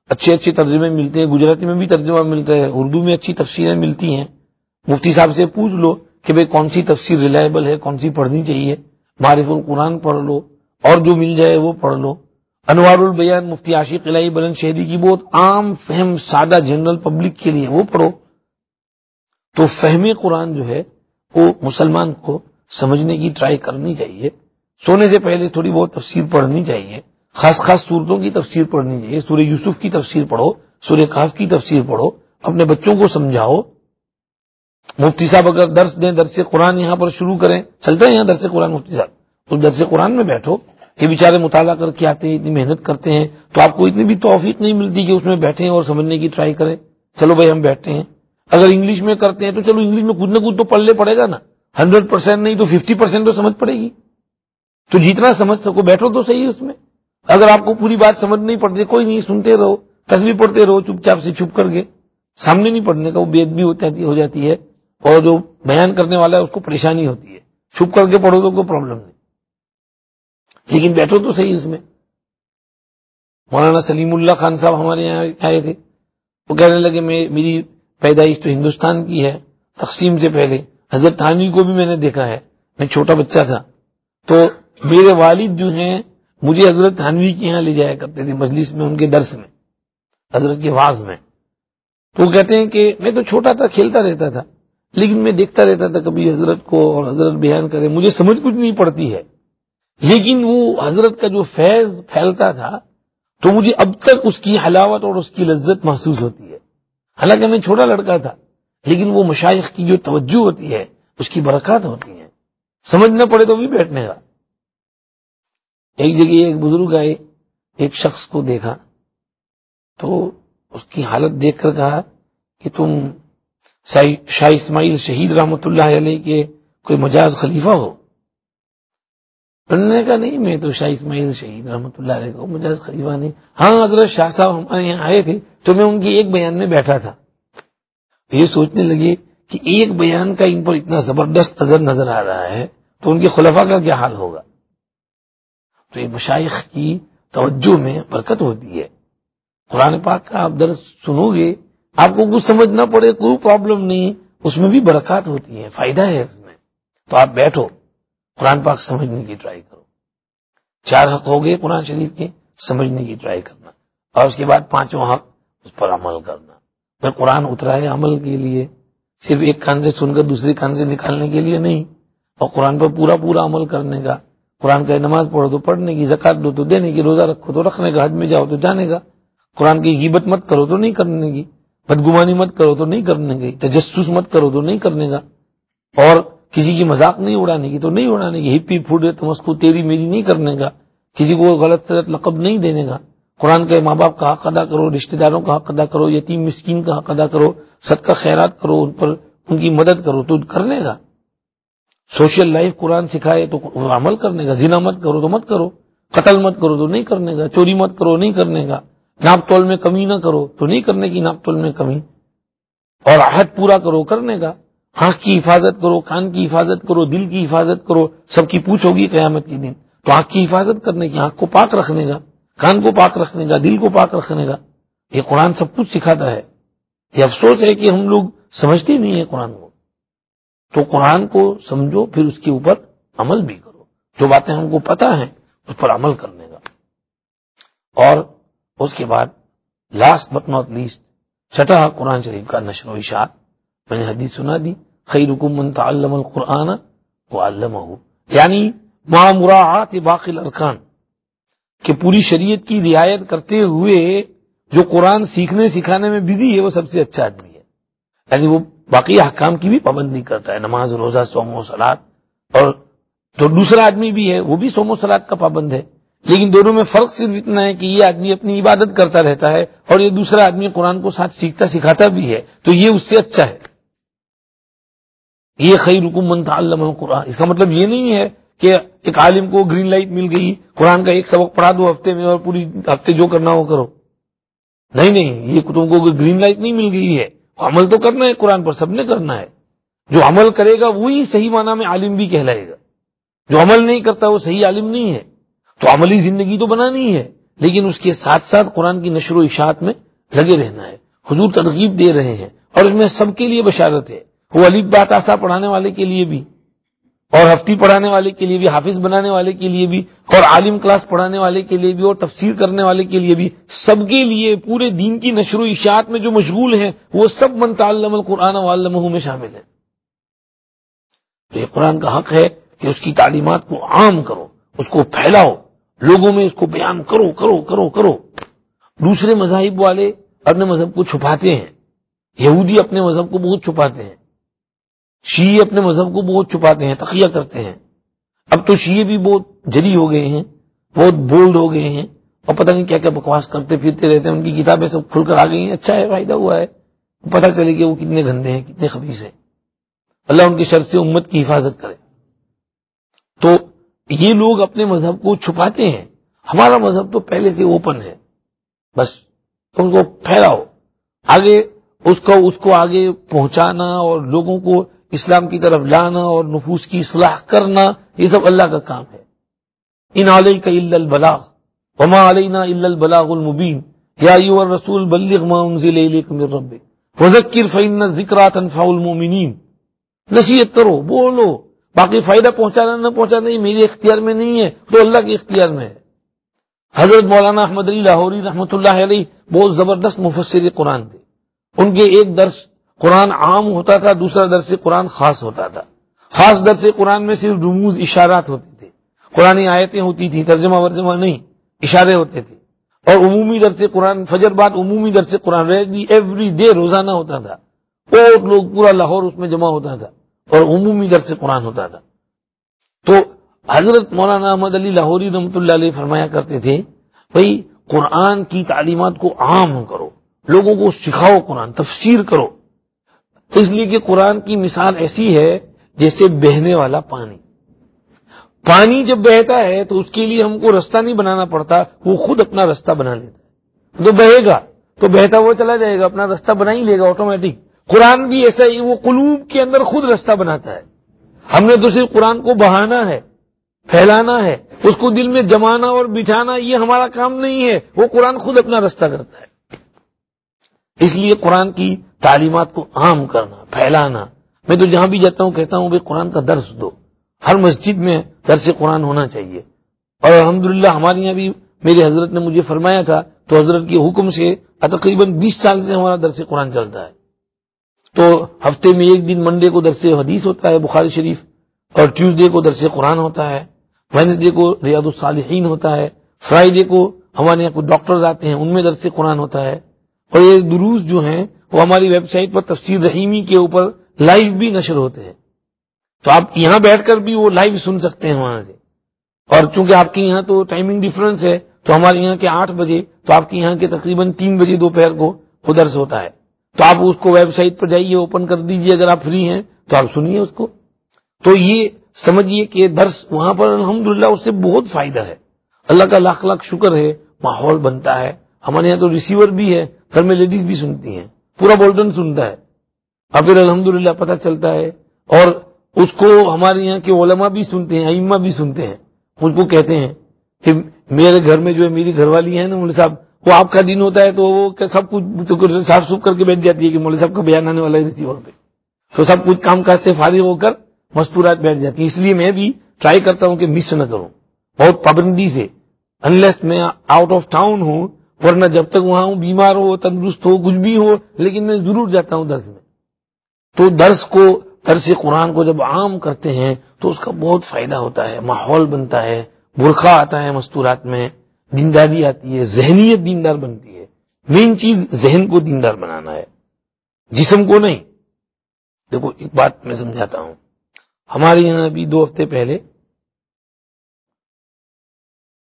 اچھے اچھے ترجمے ملتے ہیں، گجراتی میں بھی ترجمہ ملتا ہے، اردو میں اچھی تفسیریں ملتی ہیں۔ مفتی صاحب سے پوچھ لو کہ بھئی کون سی تفسیر ریلائبل ہے، کون سی پڑھنی چاہیے۔ معرف القرآن پڑھ لو، اور جو مل جائے وہ پڑھ لو۔ انوار البیان مفتی عاشق الہی بلند شہری کی بہت عام فہم سادہ جنرل پبلک کے لیے وہ پڑھو تو فہم قرآن جو ہے وہ مسلمان کو سمجھنے کی ٹرائی کرنی چاہیے۔ سونے سے پہلے تھوڑی بہت تفسیر پڑھنی چاہیے۔ خاص خاص صورتوں کی تفسیر پڑھنی چاہیے۔ سورہ یوسف کی تفسیر پڑھو، سورہ کاف کی تفسیر پڑھو، اپنے بچوں کو سمجھاؤ۔ مفتی صاحب اگر درس دیں، درس قرآن یہاں پر شروع کریں، چلتا ہے یہاں درس قرآن، مفتی صاحب، تو درس قرآن میں بیٹھو۔ یہ بیچارے مطالعہ کر کے آتے ہیں، اتنی محنت کرتے ہیں، تو آپ کو اتنی بھی توفیق نہیں ملتی کہ اس میں بیٹھیں اور سمجھنے کی ٹرائی کریں۔ چلو بھائی، ہم بیٹھتے ہیں۔ اگر انگلش میں کرتے ہیں تو چلو انگلش میں کچھ نہ کچھ تو پڑھ پڑے گا نا۔ ہنڈریڈ پرسینٹ نہیں تو ففٹی پرسینٹ تو سمجھ پڑے گی۔ تو جتنا سمجھ سکو، بیٹھو تو صحیح اس میں۔ اگر آپ کو پوری بات سمجھ نہیں پڑتی، کوئی نہیں، سنتے رہو تصویر پڑھتے رہو، چپ چاپ سے چھپ کر کے۔ سامنے نہیں پڑھنے کا، وہ بےد بھی ہو جاتی ہے۔ اور جو بیان کرنے والا ہے، اس کو پریشانی ہوتی ہے۔ چھپ کر کے پڑھو تو کوئی پرابلم نہیں۔ لیکن بیٹھو تو صحیح اس میں۔ مولانا سلیم اللہ خان صاحب ہمارے یہاں آئے تھے۔ وہ کہنے لگے میری پیدائش تو ہندوستان کی ہے، تقسیم سے پہلے۔ حضرت تھانوی کو بھی میں نے دیکھا ہے۔ میں چھوٹا بچہ تھا۔ تو میرے والد جو ہیں، مجھے حضرت تھانوی کے یہاں لے جایا کرتے تھے مجلس میں، ان کے درس میں، حضرت کے واز میں۔ تو وہ کہتے ہیں کہ میں تو چھوٹا تھا، کھیلتا رہتا تھا۔ لیکن میں دیکھتا رہتا تھا، کبھی حضرت کو اور حضرت بیان کرے، مجھے سمجھ کچھ نہیں پڑتی ہے۔ لیکن وہ حضرت کا جو فیض پھیلتا تھا، تو مجھے اب تک اس کی حلاوت اور اس کی لذت محسوس ہوتی ہے۔ حالانکہ میں چھوٹا لڑکا تھا، لیکن وہ مشائق کی جو توجہ ہوتی ہے، اس کی برکات ہوتی ہیں سمجھنا پڑے تو بھی بیٹھنے کا۔ ایک جگہ ایک بزرگ آئے، ایک شخص کو دیکھا، تو اس کی حالت دیکھ کر کہا کہ تم شاہ اسماعیل شہید رحمت اللہ علیہ کے کوئی مجاز خلیفہ ہو۔ نے کہا، نہیں، میں تو شاہ اسماعیل شہید رحمت اللہ علیہ کو مجاز خلیفہ نہیں۔ ہاں حضرت شاہ صاحب ہمارے یہاں آئے تھے تو میں ان کی ایک بیان میں بیٹھا تھا۔ یہ سوچنے لگے کہ ایک بیان کا ان پر اتنا زبردست اثر نظر آ رہا ہے تو ان کے خلفہ کا کیا حال ہوگا؟ تو یہ مشائق کی توجہ میں برکت ہوتی ہے۔ قرآن پاک کا آپ درس سنو گے، آپ کو کچھ سمجھ نہ پڑے، کوئی پرابلم نہیں، اس میں بھی برکات ہوتی ہے، فائدہ ہے اس میں۔ تو آپ بیٹھو۔ قرآن پاک سمجھنے کی ٹرائی کرو۔ چار حق ہو گئے قرآن شریف کے، سمجھنے کی ٹرائی کرنا۔ اور اس کے بعد پانچوں حق، اس پر عمل کرنا۔ میں قرآن اترا ہے عمل کے لیے۔ صرف ایک کان سے سن کر دوسرے کان سے نکالنے کے لیے نہیں۔ اور قرآن پر پورا پورا عمل کرنے کا۔ قرآن کا نماز پڑھو تو پڑھنے کی، زکات دو تو دینے کی، روزہ رکھو تو رکھنے کا، حج میں جاؤ تو جانے کا۔ قرآن کی غیبت مت کرو تو نہیں کرنے کی۔ بدگمانی مت کرو تو نہیں کرنے کی۔ تجسس مت کرو تو نہیں کرنے کا۔ اور کسی کی مذاق نہیں اڑانے کی تو نہیں اڑانے کی۔ ہپی فوڈ تم اس کو تیری میری نہیں کرنے کا کسی کو غلط طرح لقب نہیں دینے کا قرآن کے ماں باپ کا حق ادا کرو، رشتہ داروں کا حق ادا کرو، یتیم مسکین کا حق ادا کرو، صدقہ کا خیرات کرو، ان پر ان کی مدد کرو، تو کرنے کا سوشل لائف قرآن سکھائے تو عمل کرنے کا زنا مت کرو تو مت کرو۔ قتل مت کرو تو نہیں کرنے کا چوری مت کرو، نہیں کرنے کا ناپ تول میں کمی نہ کرو تو نہیں کرنے کی ناپ تول میں کمی۔ اور عہد پورا کرو، کرنے کا آنکھ کی حفاظت کرو، کان کی حفاظت کرو، دل کی حفاظت کرو، سب کی پوچھ ہوگی قیامت کے دن۔ تو آنکھ کی حفاظت کرنے کی آنکھ کو پاک رکھنے کا، کان کو پاک رکھنے کا، دل کو پاک رکھنے کا۔ یہ قرآن سب کچھ سکھاتا ہے۔ یہ افسوس ہے کہ ہم لوگ سمجھتے نہیں ہیں قرآن کو۔ تو قرآن کو سمجھو، پھر اس کے اوپر عمل بھی کرو۔ جو باتیں ہم کو پتا ہیں، اس پر عمل کرنے کا۔ اور اس کے بعد لاسٹ بٹ ناٹ لیسٹ چھٹا قرآن شریف کا نشر و اشاعت۔ میں نے حدیث سنا دی۔ خیر من تعلم القرآن وہ علم یعنی معمراعات باقی ارکان کہ پوری شریعت کی رعایت کرتے ہوئے جو قرآن سیکھنے سکھانے میں بزی ہے، وہ سب سے اچھا آدمی ہے۔ یعنی وہ باقی احکام کی بھی پابندی کرتا ہے۔ نماز، روزہ سوم و سلاد اور جو دوسرا آدمی بھی ہے، وہ بھی سوم و سلاد کا پابند ہے۔ لیکن دونوں میں فرق صرف اتنا ہے کہ یہ آدمی اپنی عبادت کرتا رہتا ہے اور یہ دوسرا آدمی قرآن کو ساتھ سیکھتا، سکھاتا بھی ہے۔ تو یہ اس سے اچھا ہے۔ یہ خیر حکومت علم قرآن۔ اس کا مطلب یہ نہیں ہے کہ ایک عالم کو گرین لائٹ مل گئی، قرآن کا ایک سبق پڑھا دو ہفتے میں اور پوری ہفتے جو کرنا وہ کرو۔ نہیں نہیں، یہ تم کو گرین لائٹ نہیں مل گئی ہے۔ عمل تو کرنا ہے، قرآن پر سب نے کرنا ہے۔ جو عمل کرے گا، وہی صحیح معنی میں عالم بھی کہلائے گا۔ جو عمل نہیں کرتا، وہ صحیح عالم نہیں ہے۔ تو عملی زندگی تو بنانی ہے، لیکن اس کے ساتھ ساتھ قرآن کی نشر و اشاعت میں لگے رہنا ہے۔ حضور ترغیب دے رہے ہیں اور اس میں سب کے لیے بشارت ہے۔ وہ علی بات آسا پڑھانے والے کے لیے بھی، اور ہفتی پڑھانے والے کے لیے بھی، حافظ بنانے والے کے لیے بھی، اور عالم کلاس پڑھانے والے کے لیے بھی، اور تفسیر کرنے والے کے لیے بھی، سب کے لیے پورے دین کی نشر و اشاعت میں جو مشغول ہیں، وہ سب من تعلم القرآن والمہ میں شامل ہیں۔ تو یہ قرآن کا حق ہے کہ اس کی تعلیمات کو عام کرو، اس کو پھیلاؤ، لوگوں میں اس کو بیان کرو کرو کرو کرو۔ دوسرے مذاہب والے اپنے مذہب کو چھپاتے ہیں، یہودی اپنے مذہب کو بہت چھپاتے ہیں۔ شیعہ اپنے مذہب کو بہت چھپاتے ہیں، تقیہ کرتے ہیں۔ اب تو شیعہ بھی بہت جلی ہو گئے ہیں، بہت بولڈ ہو گئے ہیں اور پتہ نہیں کیا کیا بکواس کرتے پھرتے رہتے ہیں۔ ان کی کتابیں سب کھل کر آ گئی ہیں۔ اچھا ہے، فائدہ ہوا ہے۔ پتہ چلے کہ وہ کتنے گندے ہیں، کتنے خبیص ہیں۔ اللہ ان کی شرط سے امت کی حفاظت کرے۔ تو یہ لوگ اپنے مذہب کو چھپاتے ہیں۔ ہمارا مذہب تو پہلے سے اوپن ہے۔ بس ان کو پھیلاؤ۔ آگے اس کو اس کو آگے پہنچانا اور لوگوں کو اسلام کی طرف لانا اور نفوس کی اصلاح کرنا، یہ سب اللہ کا کام ہے۔ ان علیہ کا عل البلاغ، وما علینا البلاغ المبین۔ یا رسول بلغ ما انزل الیکم من ربک۔ وذکر فإن ذکرات تنفع المؤمنین۔ نصیحت کرو، بولو۔ باقی فائدہ پہنچانا نہ پہنچانا یہ میرے اختیار میں نہیں ہے تو اللہ کے اختیار میں ہے۔ حضرت مولانا احمد علی لاہوری رحمۃ اللہ علیہ بہت زبردست مفسر قرآن تھے۔ ان کے ایک درس قرآن عام ہوتا تھا، دوسرا درس قرآن خاص ہوتا تھا۔ خاص درس قرآن میں صرف رموز، اشارات ہوتے تھے قرآن آیتیں ہوتی تھیں، ترجمہ ورجمہ نہیں، اشارے ہوتے تھے۔ اور عمومی درس قرآن، فجر بعد عمومی درس قرآن ایوری ڈے روزانہ ہوتا تھا۔ بہت لوگ پورا لاہور اس میں جمع ہوتا تھا اور عمومی درس قرآن ہوتا تھا۔ تو حضرت مولانا احمد علی لاہوری رحمۃ اللہ علیہ فرمایا کرتے تھے، بھائی قرآن کی تعلیمات کو عام کرو، لوگوں کو سکھاؤ قرآن، تفسیر کرو۔ اس لیے کہ قرآن کی مثال ایسی ہے جیسے بہنے والا پانی۔ پانی جب بہتا ہے تو اس کے لیے ہم کو رستہ نہیں بنانا پڑتا، وہ خود اپنا رستہ بنا لیتا ہے۔ جو بہے گا، تو بہتا وہ چلا جائے گا، اپنا رستہ بنا ہی لے گا آٹومیٹک قرآن بھی ایسا ہی، وہ قلوب کے اندر خود رستہ بناتا ہے۔ ہم نے تو صرف قرآن کو بہانا ہے، پھیلانا ہے، اس کو دل میں جمانا اور بٹھانا، یہ ہمارا کام نہیں ہے۔ وہ قرآن خود اپنا رستہ کرتا ہے۔ اس لیے قرآن کی تعلیمات کو عام کرنا، پھیلانا۔ میں تو جہاں بھی جاتا ہوں، کہتا ہوں قرآن کا درس دو۔ ہر مسجد میں درس قرآن ہونا چاہیے۔ اور الحمدللہ، ہمارے یہاں بھی میرے حضرت نے مجھے فرمایا تھا، تو حضرت کے حکم سے تقریباً بیس سال سے ہمارا درس قرآن چلتا ہے۔ تو ہفتے میں ایک دن منڈے کو درس حدیث ہوتا ہے بخاری شریف، اور ٹیوزڈے کو درس قرآن ہوتا ہے۔ وینسڈے کو ریاض الصالحین ہوتا ہے۔ فرائیڈے کو ہمارے یہاں کچھ ڈاکٹرز آتے ہیں، ان میں درس قرآن ہوتا ہے۔ اور یہ دروس جو ہیں وہ ہماری ویب سائٹ پر تفسیر رحیمی کے اوپر لائیو بھی نشر ہوتے ہیں۔ تو آپ یہاں بیٹھ کر بھی وہ لائیو سن سکتے ہیں وہاں سے۔ اور چونکہ آپ کے یہاں تو ٹائمنگ ڈفرنس ہے، تو ہمارے یہاں کے آٹھ بجے، تو آپ کے یہاں کے تقریباً تین بجے دوپہر کو ادھر سے ہوتا ہے۔ تو آپ اس کو ویب سائٹ پر جائیے اوپن کر دیجیے اگر آپ فری ہیں، تو آپ سنیے اس کو۔ تو یہ سمجھیے کہ درس وہاں پر الحمدللہ اس سے بہت فائدہ ہے۔ اللہ کا لاکھ لاکھ شکر ہے، ماحول بنتا ہے۔ ہمارے یہاں تو ریسیور بھی ہے گھر میں لیڈیز بھی سنتی ہیں۔ پورا بولٹن سنتا ہے۔ اور پھر الحمد للہ پتہ چلتا ہے۔ اور اس کو ہمارے یہاں کے علماء بھی سنتے ہیں، ائمہ بھی سنتے ہیں۔ مجھ کو کہتے ہیں کہ میرے گھر میں جو ہے، میری گھر والی ہے نا مولے صاحب، وہ آپ کا دن ہوتا ہے تو وہ سب کچھ صاف سوکھ کر کے بیٹھ جاتی ہے کہ مولے صاحب کا بیان آنے والا ہے ریسیور پہ۔ تو سب کچھ کام کاج سے فارغ ہو کر مستورات بیٹھ جاتی ہے اس لیے میں بھی ٹرائی کرتا ہوں کہ مس نہ کروں۔ بہت پابندی سے انلیس میں آؤٹ آف ٹاؤن ہوں ورنہ جب تک وہاں ہوں، بیمار ہو، تندرست ہو، کچھ بھی ہو، لیکن میں ضرور جاتا ہوں درس میں۔ تو درس کو، درس قرآن کو جب عام کرتے ہیں، تو اس کا بہت فائدہ ہوتا ہے، ماحول بنتا ہے، برقع آتا ہے مستورات میں، دینداری آتی ہے، ذہنیت دیندار بنتی ہے۔ مین چیز ذہن کو دیندار بنانا ہے، جسم کو نہیں۔ دیکھو، ایک بات میں سمجھاتا ہوں۔ ہمارے یہاں ابھی دو ہفتے پہلے،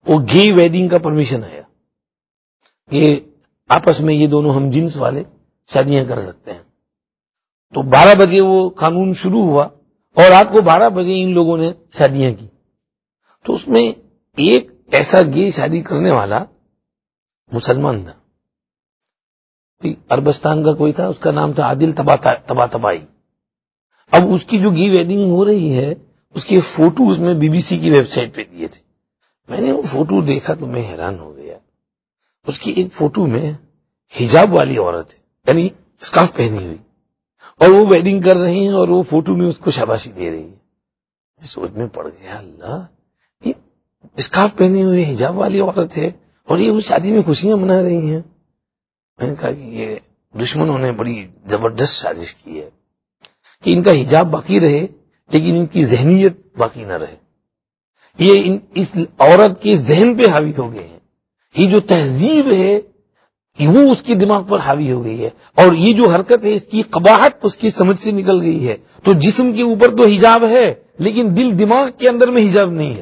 وہ گے ویڈنگ کا پرمیشن آیا۔ کہ آپس میں یہ دونوں ہم جنس والے شادیاں کر سکتے ہیں۔ تو بارہ بجے وہ قانون شروع ہوا اور رات کو بارہ بجے ان لوگوں نے شادیاں کی۔ تو اس میں ایک ایسا گے شادی کرنے والا مسلمان تھا۔ اربستان کا کوئی تھا، اس کا نام تھا عادل تبا تبائی اب اس کی جو گی ویڈنگ ہو رہی ہے، اس کے فوٹو اس میں بی بی سی کی ویب سائٹ پہ دیے تھے۔ میں نے وہ فوٹو دیکھا تو میں حیران ہو گیا۔ اس کی ایک فوٹو میں ہجاب والی عورت ہے یعنی اسکارف پہنی ہوئی۔ اور وہ ویڈنگ کر رہی ہیں اور وہ فوٹو میں اس کو شاباشی دے رہی ہے سوچ میں پڑ گیا، اللہ اسکارف پہنی ہوئی ہجاب والی عورت ہے اور یہ اس شادی میں خوشیاں منا رہی ہیں۔ میں نے کہا کہ یہ دشمنوں نے بڑی زبردست سازش کی ہے کہ ان کا حجاب باقی رہے، لیکن ان کی ذہنیت باقی نہ رہے۔ یہ اس عورت کے ذہن پہ حاوی ہو گئے ہیں۔ یہ جو تہذیب ہے وہ اس کے دماغ پر حاوی ہو گئی ہے۔ اور یہ جو حرکت ہے، اس کی قباہت اس کی سمجھ سے نکل گئی ہے۔ تو جسم کے اوپر تو حجاب ہے، لیکن دل دماغ کے اندر میں حجاب نہیں ہے۔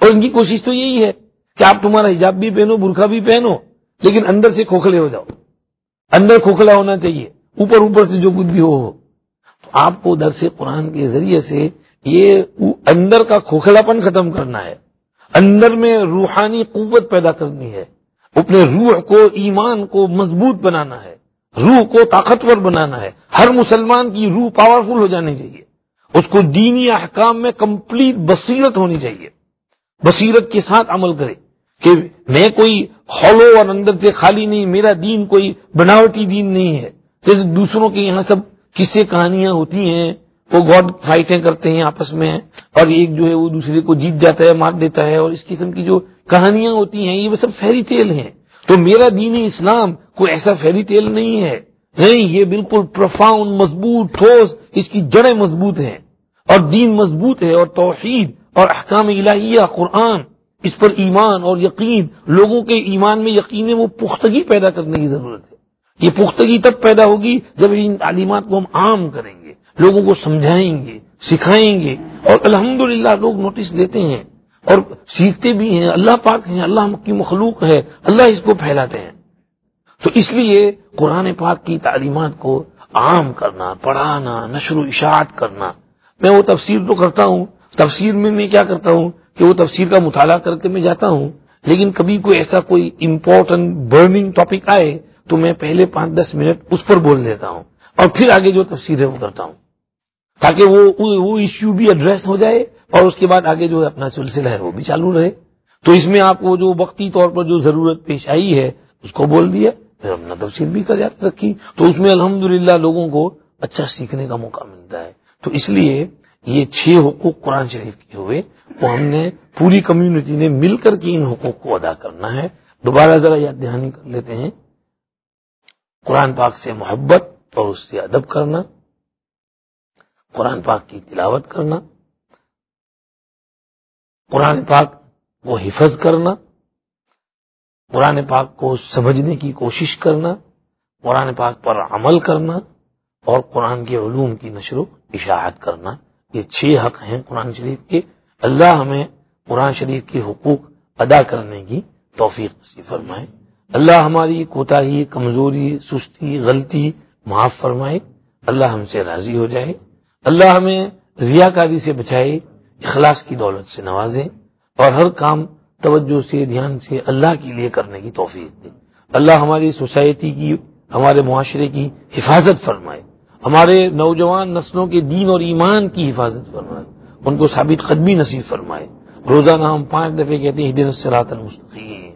اور ان کی کوشش تو یہی ہے کہ آپ تمہارا حجاب بھی پہنو برکھا بھی پہنو، لیکن اندر سے کھوکھلے ہو جاؤ۔ اندر کھوکھلا ہونا چاہیے، اوپر اوپر سے جو کچھ بھی ہو۔ تو آپ کو درس قرآن کے ذریعے سے یہ اندر کا کھوکھلا پن ختم کرنا ہے۔ اندر میں روحانی قوت پیدا کرنی ہے۔ اپنے روح کو ایمان کو مضبوط بنانا ہے۔ روح کو طاقتور بنانا ہے۔ ہر مسلمان کی روح پاورفل ہو جانی چاہیے۔ اس کو دینی احکام میں کمپلیٹ بصیرت ہونی چاہیے۔ بصیرت کے ساتھ عمل کرے کہ میں کوئی ہالو اور اندر سے خالی نہیں، میرا دین کوئی بناوٹی دین نہیں ہے۔ جیسے دوسروں کے یہاں سب کسے کہانیاں ہوتی ہیں۔ وہ گاڈ فائٹیں کرتے ہیں آپس میں اور ایک جو ہے وہ دوسرے کو جیت جاتا ہے، مار دیتا ہے اور اس قسم کی جو کہانیاں ہوتی ہیں، یہ وہ سب فیری ٹیل ہیں۔ تو میرا دین اسلام کوئی ایسا فیری ٹیل نہیں ہے۔ نہیں، یہ بالکل پروفاؤنڈ مضبوط، ٹھوس، اس کی جڑیں مضبوط ہیں۔ اور دین مضبوط ہے اور توحید اور احکام الہیہ، قرآن، اس پر ایمان اور یقین، لوگوں کے ایمان میں یقین وہ پختگی پیدا کرنے کی ضرورت ہے۔ یہ پختگی تب پیدا ہوگی جب ان تعلیمات کو ہم عام کریں گے۔ لوگوں کو سمجھائیں گے، سکھائیں گے۔ اور الحمدللہ لوگ نوٹس لیتے ہیں اور سیکھتے بھی ہیں، اللہ پاک ہیں، اللہ کی مخلوق ہے، اللہ اس کو پھیلاتے ہیں۔ تو اس لیے قرآن پاک کی تعلیمات کو عام کرنا، پڑھانا، نشر و اشاعت کرنا۔ میں وہ تفسیر تو کرتا ہوں، تفسیر میں میں کیا کرتا ہوں کہ وہ تفسیر کا مطالعہ کر کے میں جاتا ہوں، لیکن کبھی کوئی ایسا کوئی امپورٹنٹ برننگ ٹاپک آئے تو میں پہلے پانچ دس منٹ اس پر بول دیتا ہوں اور پھر آگے جو تفسیر ہے وہ کرتا ہوں۔ تاکہ وہ ایشو بھی ایڈریس ہو جائے اور اس کے بعد آگے جو اپنا سلسلہ ہے وہ بھی چالو رہے۔ تو اس میں آپ کو جو وقتی طور پر جو ضرورت پیش آئی ہے، اس کو بول دیا، پھر اپنا تفصیل بھی کر رکھی۔ تو اس میں الحمدللہ لوگوں کو اچھا سیکھنے کا موقع ملتا ہے۔ تو اس لیے یہ چھ حقوق قرآن شریف کے ہوئے، وہ ہم نے پوری کمیونٹی نے مل کر کے ان حقوق کو ادا کرنا ہے۔ دوبارہ ذرا یاد دہانی کر لیتے ہیں۔ قرآن پاک سے محبت اور اس سے ادب کرنا۔ قرآن پاک کی تلاوت کرنا، قرآن پاک کو حفظ کرنا، قرآن پاک کو سمجھنے کی کوشش کرنا، قرآن پاک پر عمل کرنا اور قرآن کے علوم کی نشر و اشاعت کرنا۔ یہ چھ حق ہیں قرآن شریف کے۔ اللہ ہمیں قرآن شریف کے حقوق ادا کرنے کی توفیق نصیب فرمائے۔ اللہ ہماری کوتاہی، کمزوری، سستی، غلطی معاف فرمائے۔ اللہ ہم سے راضی ہو جائے۔ اللہ ہمیں ریاکاری سے بچائے، اخلاص کی دولت سے نوازے اور ہر کام توجہ سے، دھیان سے اللہ کے لیے کرنے کی توفیق دے۔ اللہ ہماری سوسائٹی کی، ہمارے معاشرے کی حفاظت فرمائے۔ ہمارے نوجوان نسلوں کے دین اور ایمان کی حفاظت فرمائے۔ ان کو ثابت قدمی نصیب فرمائے۔ روزانہ ہم پانچ دفعے کہتے ہیں دن سے رات المستقیم۔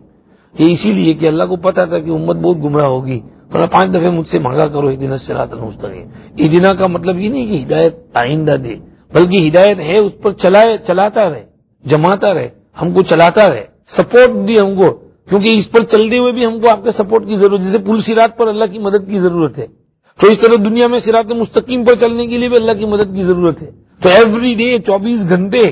یہ اسی لیے کہ اللہ کو پتا تھا کہ امت بہت گمراہ ہوگی۔ پر پانچ دفعے مجھ سے مانگا کرو دن سے رات المستقیم کا مطلب یہ نہیں کہ ہدایت آئندہ دے، بلکہ ہدایت ہے، اس پر چلائے، چلاتا رہے، جماتا رہے، ہم کو چلاتا رہے، سپورٹ دی ہم کو۔ کیونکہ اس پر چلتے ہوئے بھی ہم کو آپ کے سپورٹ کی ضرورت جیسے پل سیرات پر اللہ کی مدد کی ضرورت ہے۔ تو اس طرح دنیا میں سرات مستقیم پر چلنے کے لیے بھی اللہ کی مدد کی ضرورت ہے۔ تو ایوری ڈے چوبیس گھنٹے،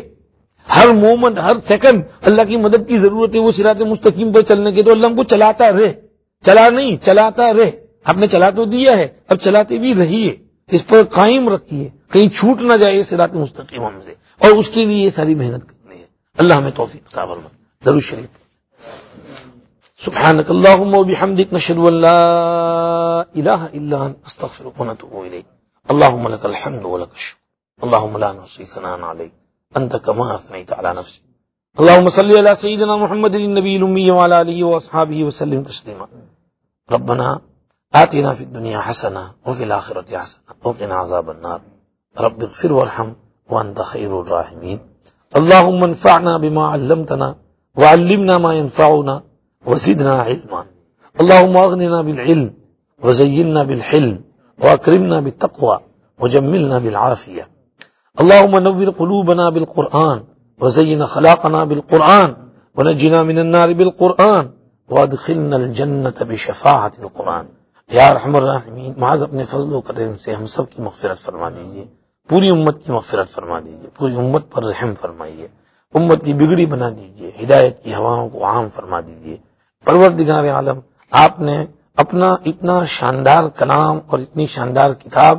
ہر مومنٹ ہر سیکنڈ اللہ کی مدد کی ضرورت ہے وہ سرات مستقیم پر چلنے کے تو اللہ ہم کو چلاتا رہے۔ چلا نہیں، چلاتا رہے۔ آپ نے چلا تو دیا ہے، اب چلاتے بھی رہیے اس پر قائم رکھیے۔ کہیں چھوٹ نہ جائے سرات مستقیم ہم سے۔ اور اس کے لیے یہ ساری محنت کرنی ہے۔ اللہ ہمیں توفیق قابل ضرور شریف۔ سبحانك اللهم وبحمدك نشهد ان لا اله الا انت استغفرك ونتوب اليك اللهم لك الحمد ولك الشكر اللهم لا نحصي ثناء عليك انت كما اثنيت على نفسك اللهم صل على سيدنا محمد النبي الأمي وعلى آله وأصحابه وسلم تسليما. ربنا آتنا في الدنيا حسنة وفي الآخرة حسنة وقنا عذاب النار. رب اغفر وارحم وأنت خير الراحمين. اللهم انفعنا بما علمتنا وعلمنا ما ينفعنا وزدنا علما. اللهم أغننا بالعلم وزينا بالحلم وأكرمنا بالتقوى وجملنا بالعافية. اللهم نور قلوبنا بالقرآن وزين خلاقنا بالقران ونجنا من النار بالقران وادخلنا الجنه بشفاعه القران یا رحم الرحمین معاذ اپنے فضل و کرم سے ہم سب کی مغفرت فرما دیجیے پوری امت کی مغفرت فرما دیجیے پوری امت پر رحم فرمائیے، امت کی بگڑی بنا دیجیے، ہدایت کی ہواؤں کو عام فرما دیجیے۔ پروردگار عالم، آپ نے اپنا اتنا شاندار کلام اور اتنی شاندار کتاب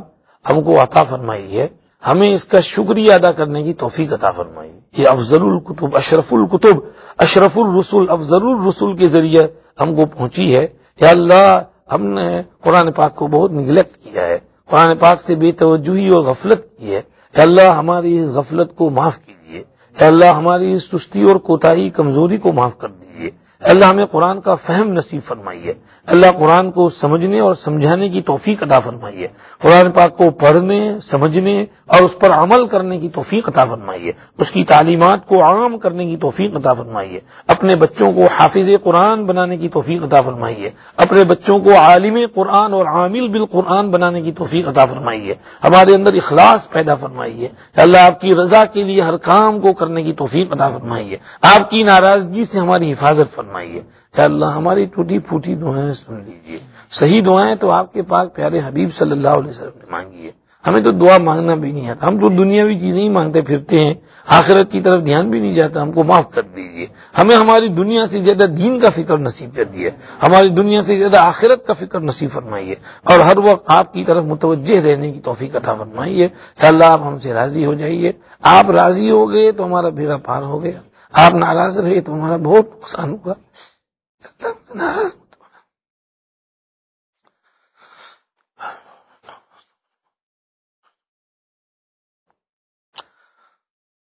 ہم کو عطا فرمائی ہے۔ ہمیں اس کا شکریہ ادا کرنے کی توفیق عطا فرمائی یہ افضل القتب اشرف القتب اشرف الرسول افضل الرسول کے ذریعے ہم کو پہنچی ہے۔ یا اللہ، ہم نے قرآن پاک کو بہت نگلیکٹ کیا ہے۔ قرآن پاک سے بے توجہی اور غفلت کی ہے۔ کہ اللہ، ہماری اس غفلت کو معاف کیجیے۔ کہ اللہ، ہماری اس سستی اور کوتاہی، کمزوری کو معاف کر دیجیے۔ اللہ ہمیں قرآن کا فہم نصیب فرمائیے۔ اللہ قرآن کو سمجھنے اور سمجھانے کی توفیق عطا فرمائیے۔ قرآن پاک کو پڑھنے، سمجھنے اور اس پر عمل کرنے کی توفیق عطا فرمائیے۔ اس کی تعلیمات کو عام کرنے کی توفیق عطا فرمائیے۔ اپنے بچوں کو حافظ قرآن بنانے کی توفیق عطا فرمائیے۔ اپنے بچوں کو عالم قرآن اور عامل بالقرآن بنانے کی توفیق عطا فرمائیے۔ ہمارے اندر اخلاص پیدا فرمائیے۔ اللہ، آپ کی رضا کے لیے ہر کام کو کرنے کی توفیق عطا فرمائیے۔ آپ کی ناراضگی سے ہماری حفاظت فرمائیے۔ کہ اللہ، ہماری ٹوٹی پھوٹی دعائیں سن لیجیے صحیح دعائیں تو آپ کے پاس پیارے حبیب صلی اللہ علیہ وسلم نے مانگی ہے۔ ہمیں تو دعا مانگنا بھی نہیں آتا۔ ہم تو دنیاوی چیزیں ہی مانگتے پھرتے ہیں۔ آخرت کی طرف دھیان بھی نہیں جاتا۔ ہم کو معاف کر دیجیے ہمیں ہماری دنیا سے زیادہ دین کا فکر نصیب کر دیے ہماری دنیا سے زیادہ آخرت کا فکر نصیب فرمائیے۔ اور ہر وقت آپ کی طرف متوجہ رہنے کی توفیق عطا فرمائیے۔ اللہ، آپ ہم سے راضی ہو جائیے۔ آپ راضی ہو گئے تو ہمارا بیڑا پار ہو گیا۔ آپ ناراض رہے تو ہمارا بہت نقصان ہوگا۔ ناراض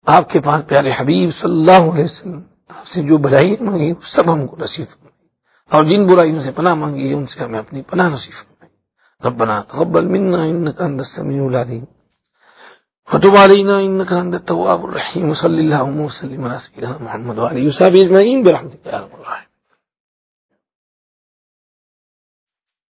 آپ کے پاس پیارے حبیب صلی اللہ علیہ وسلم آپ سے جو برائی مانگی سب ہم کو نصیب اور جن برائیوں سے پناہ مانگی ان سے ہمیں اپنی پناہ نصیب ربنا تقبل منا انك انت السميع العليم وتب علينا إنك أنت التواب الرحيم. وصلى الله وسلم على سيدنا محمد وعلى آله وصحبه أجمعين. برحمتك يا رب العالمين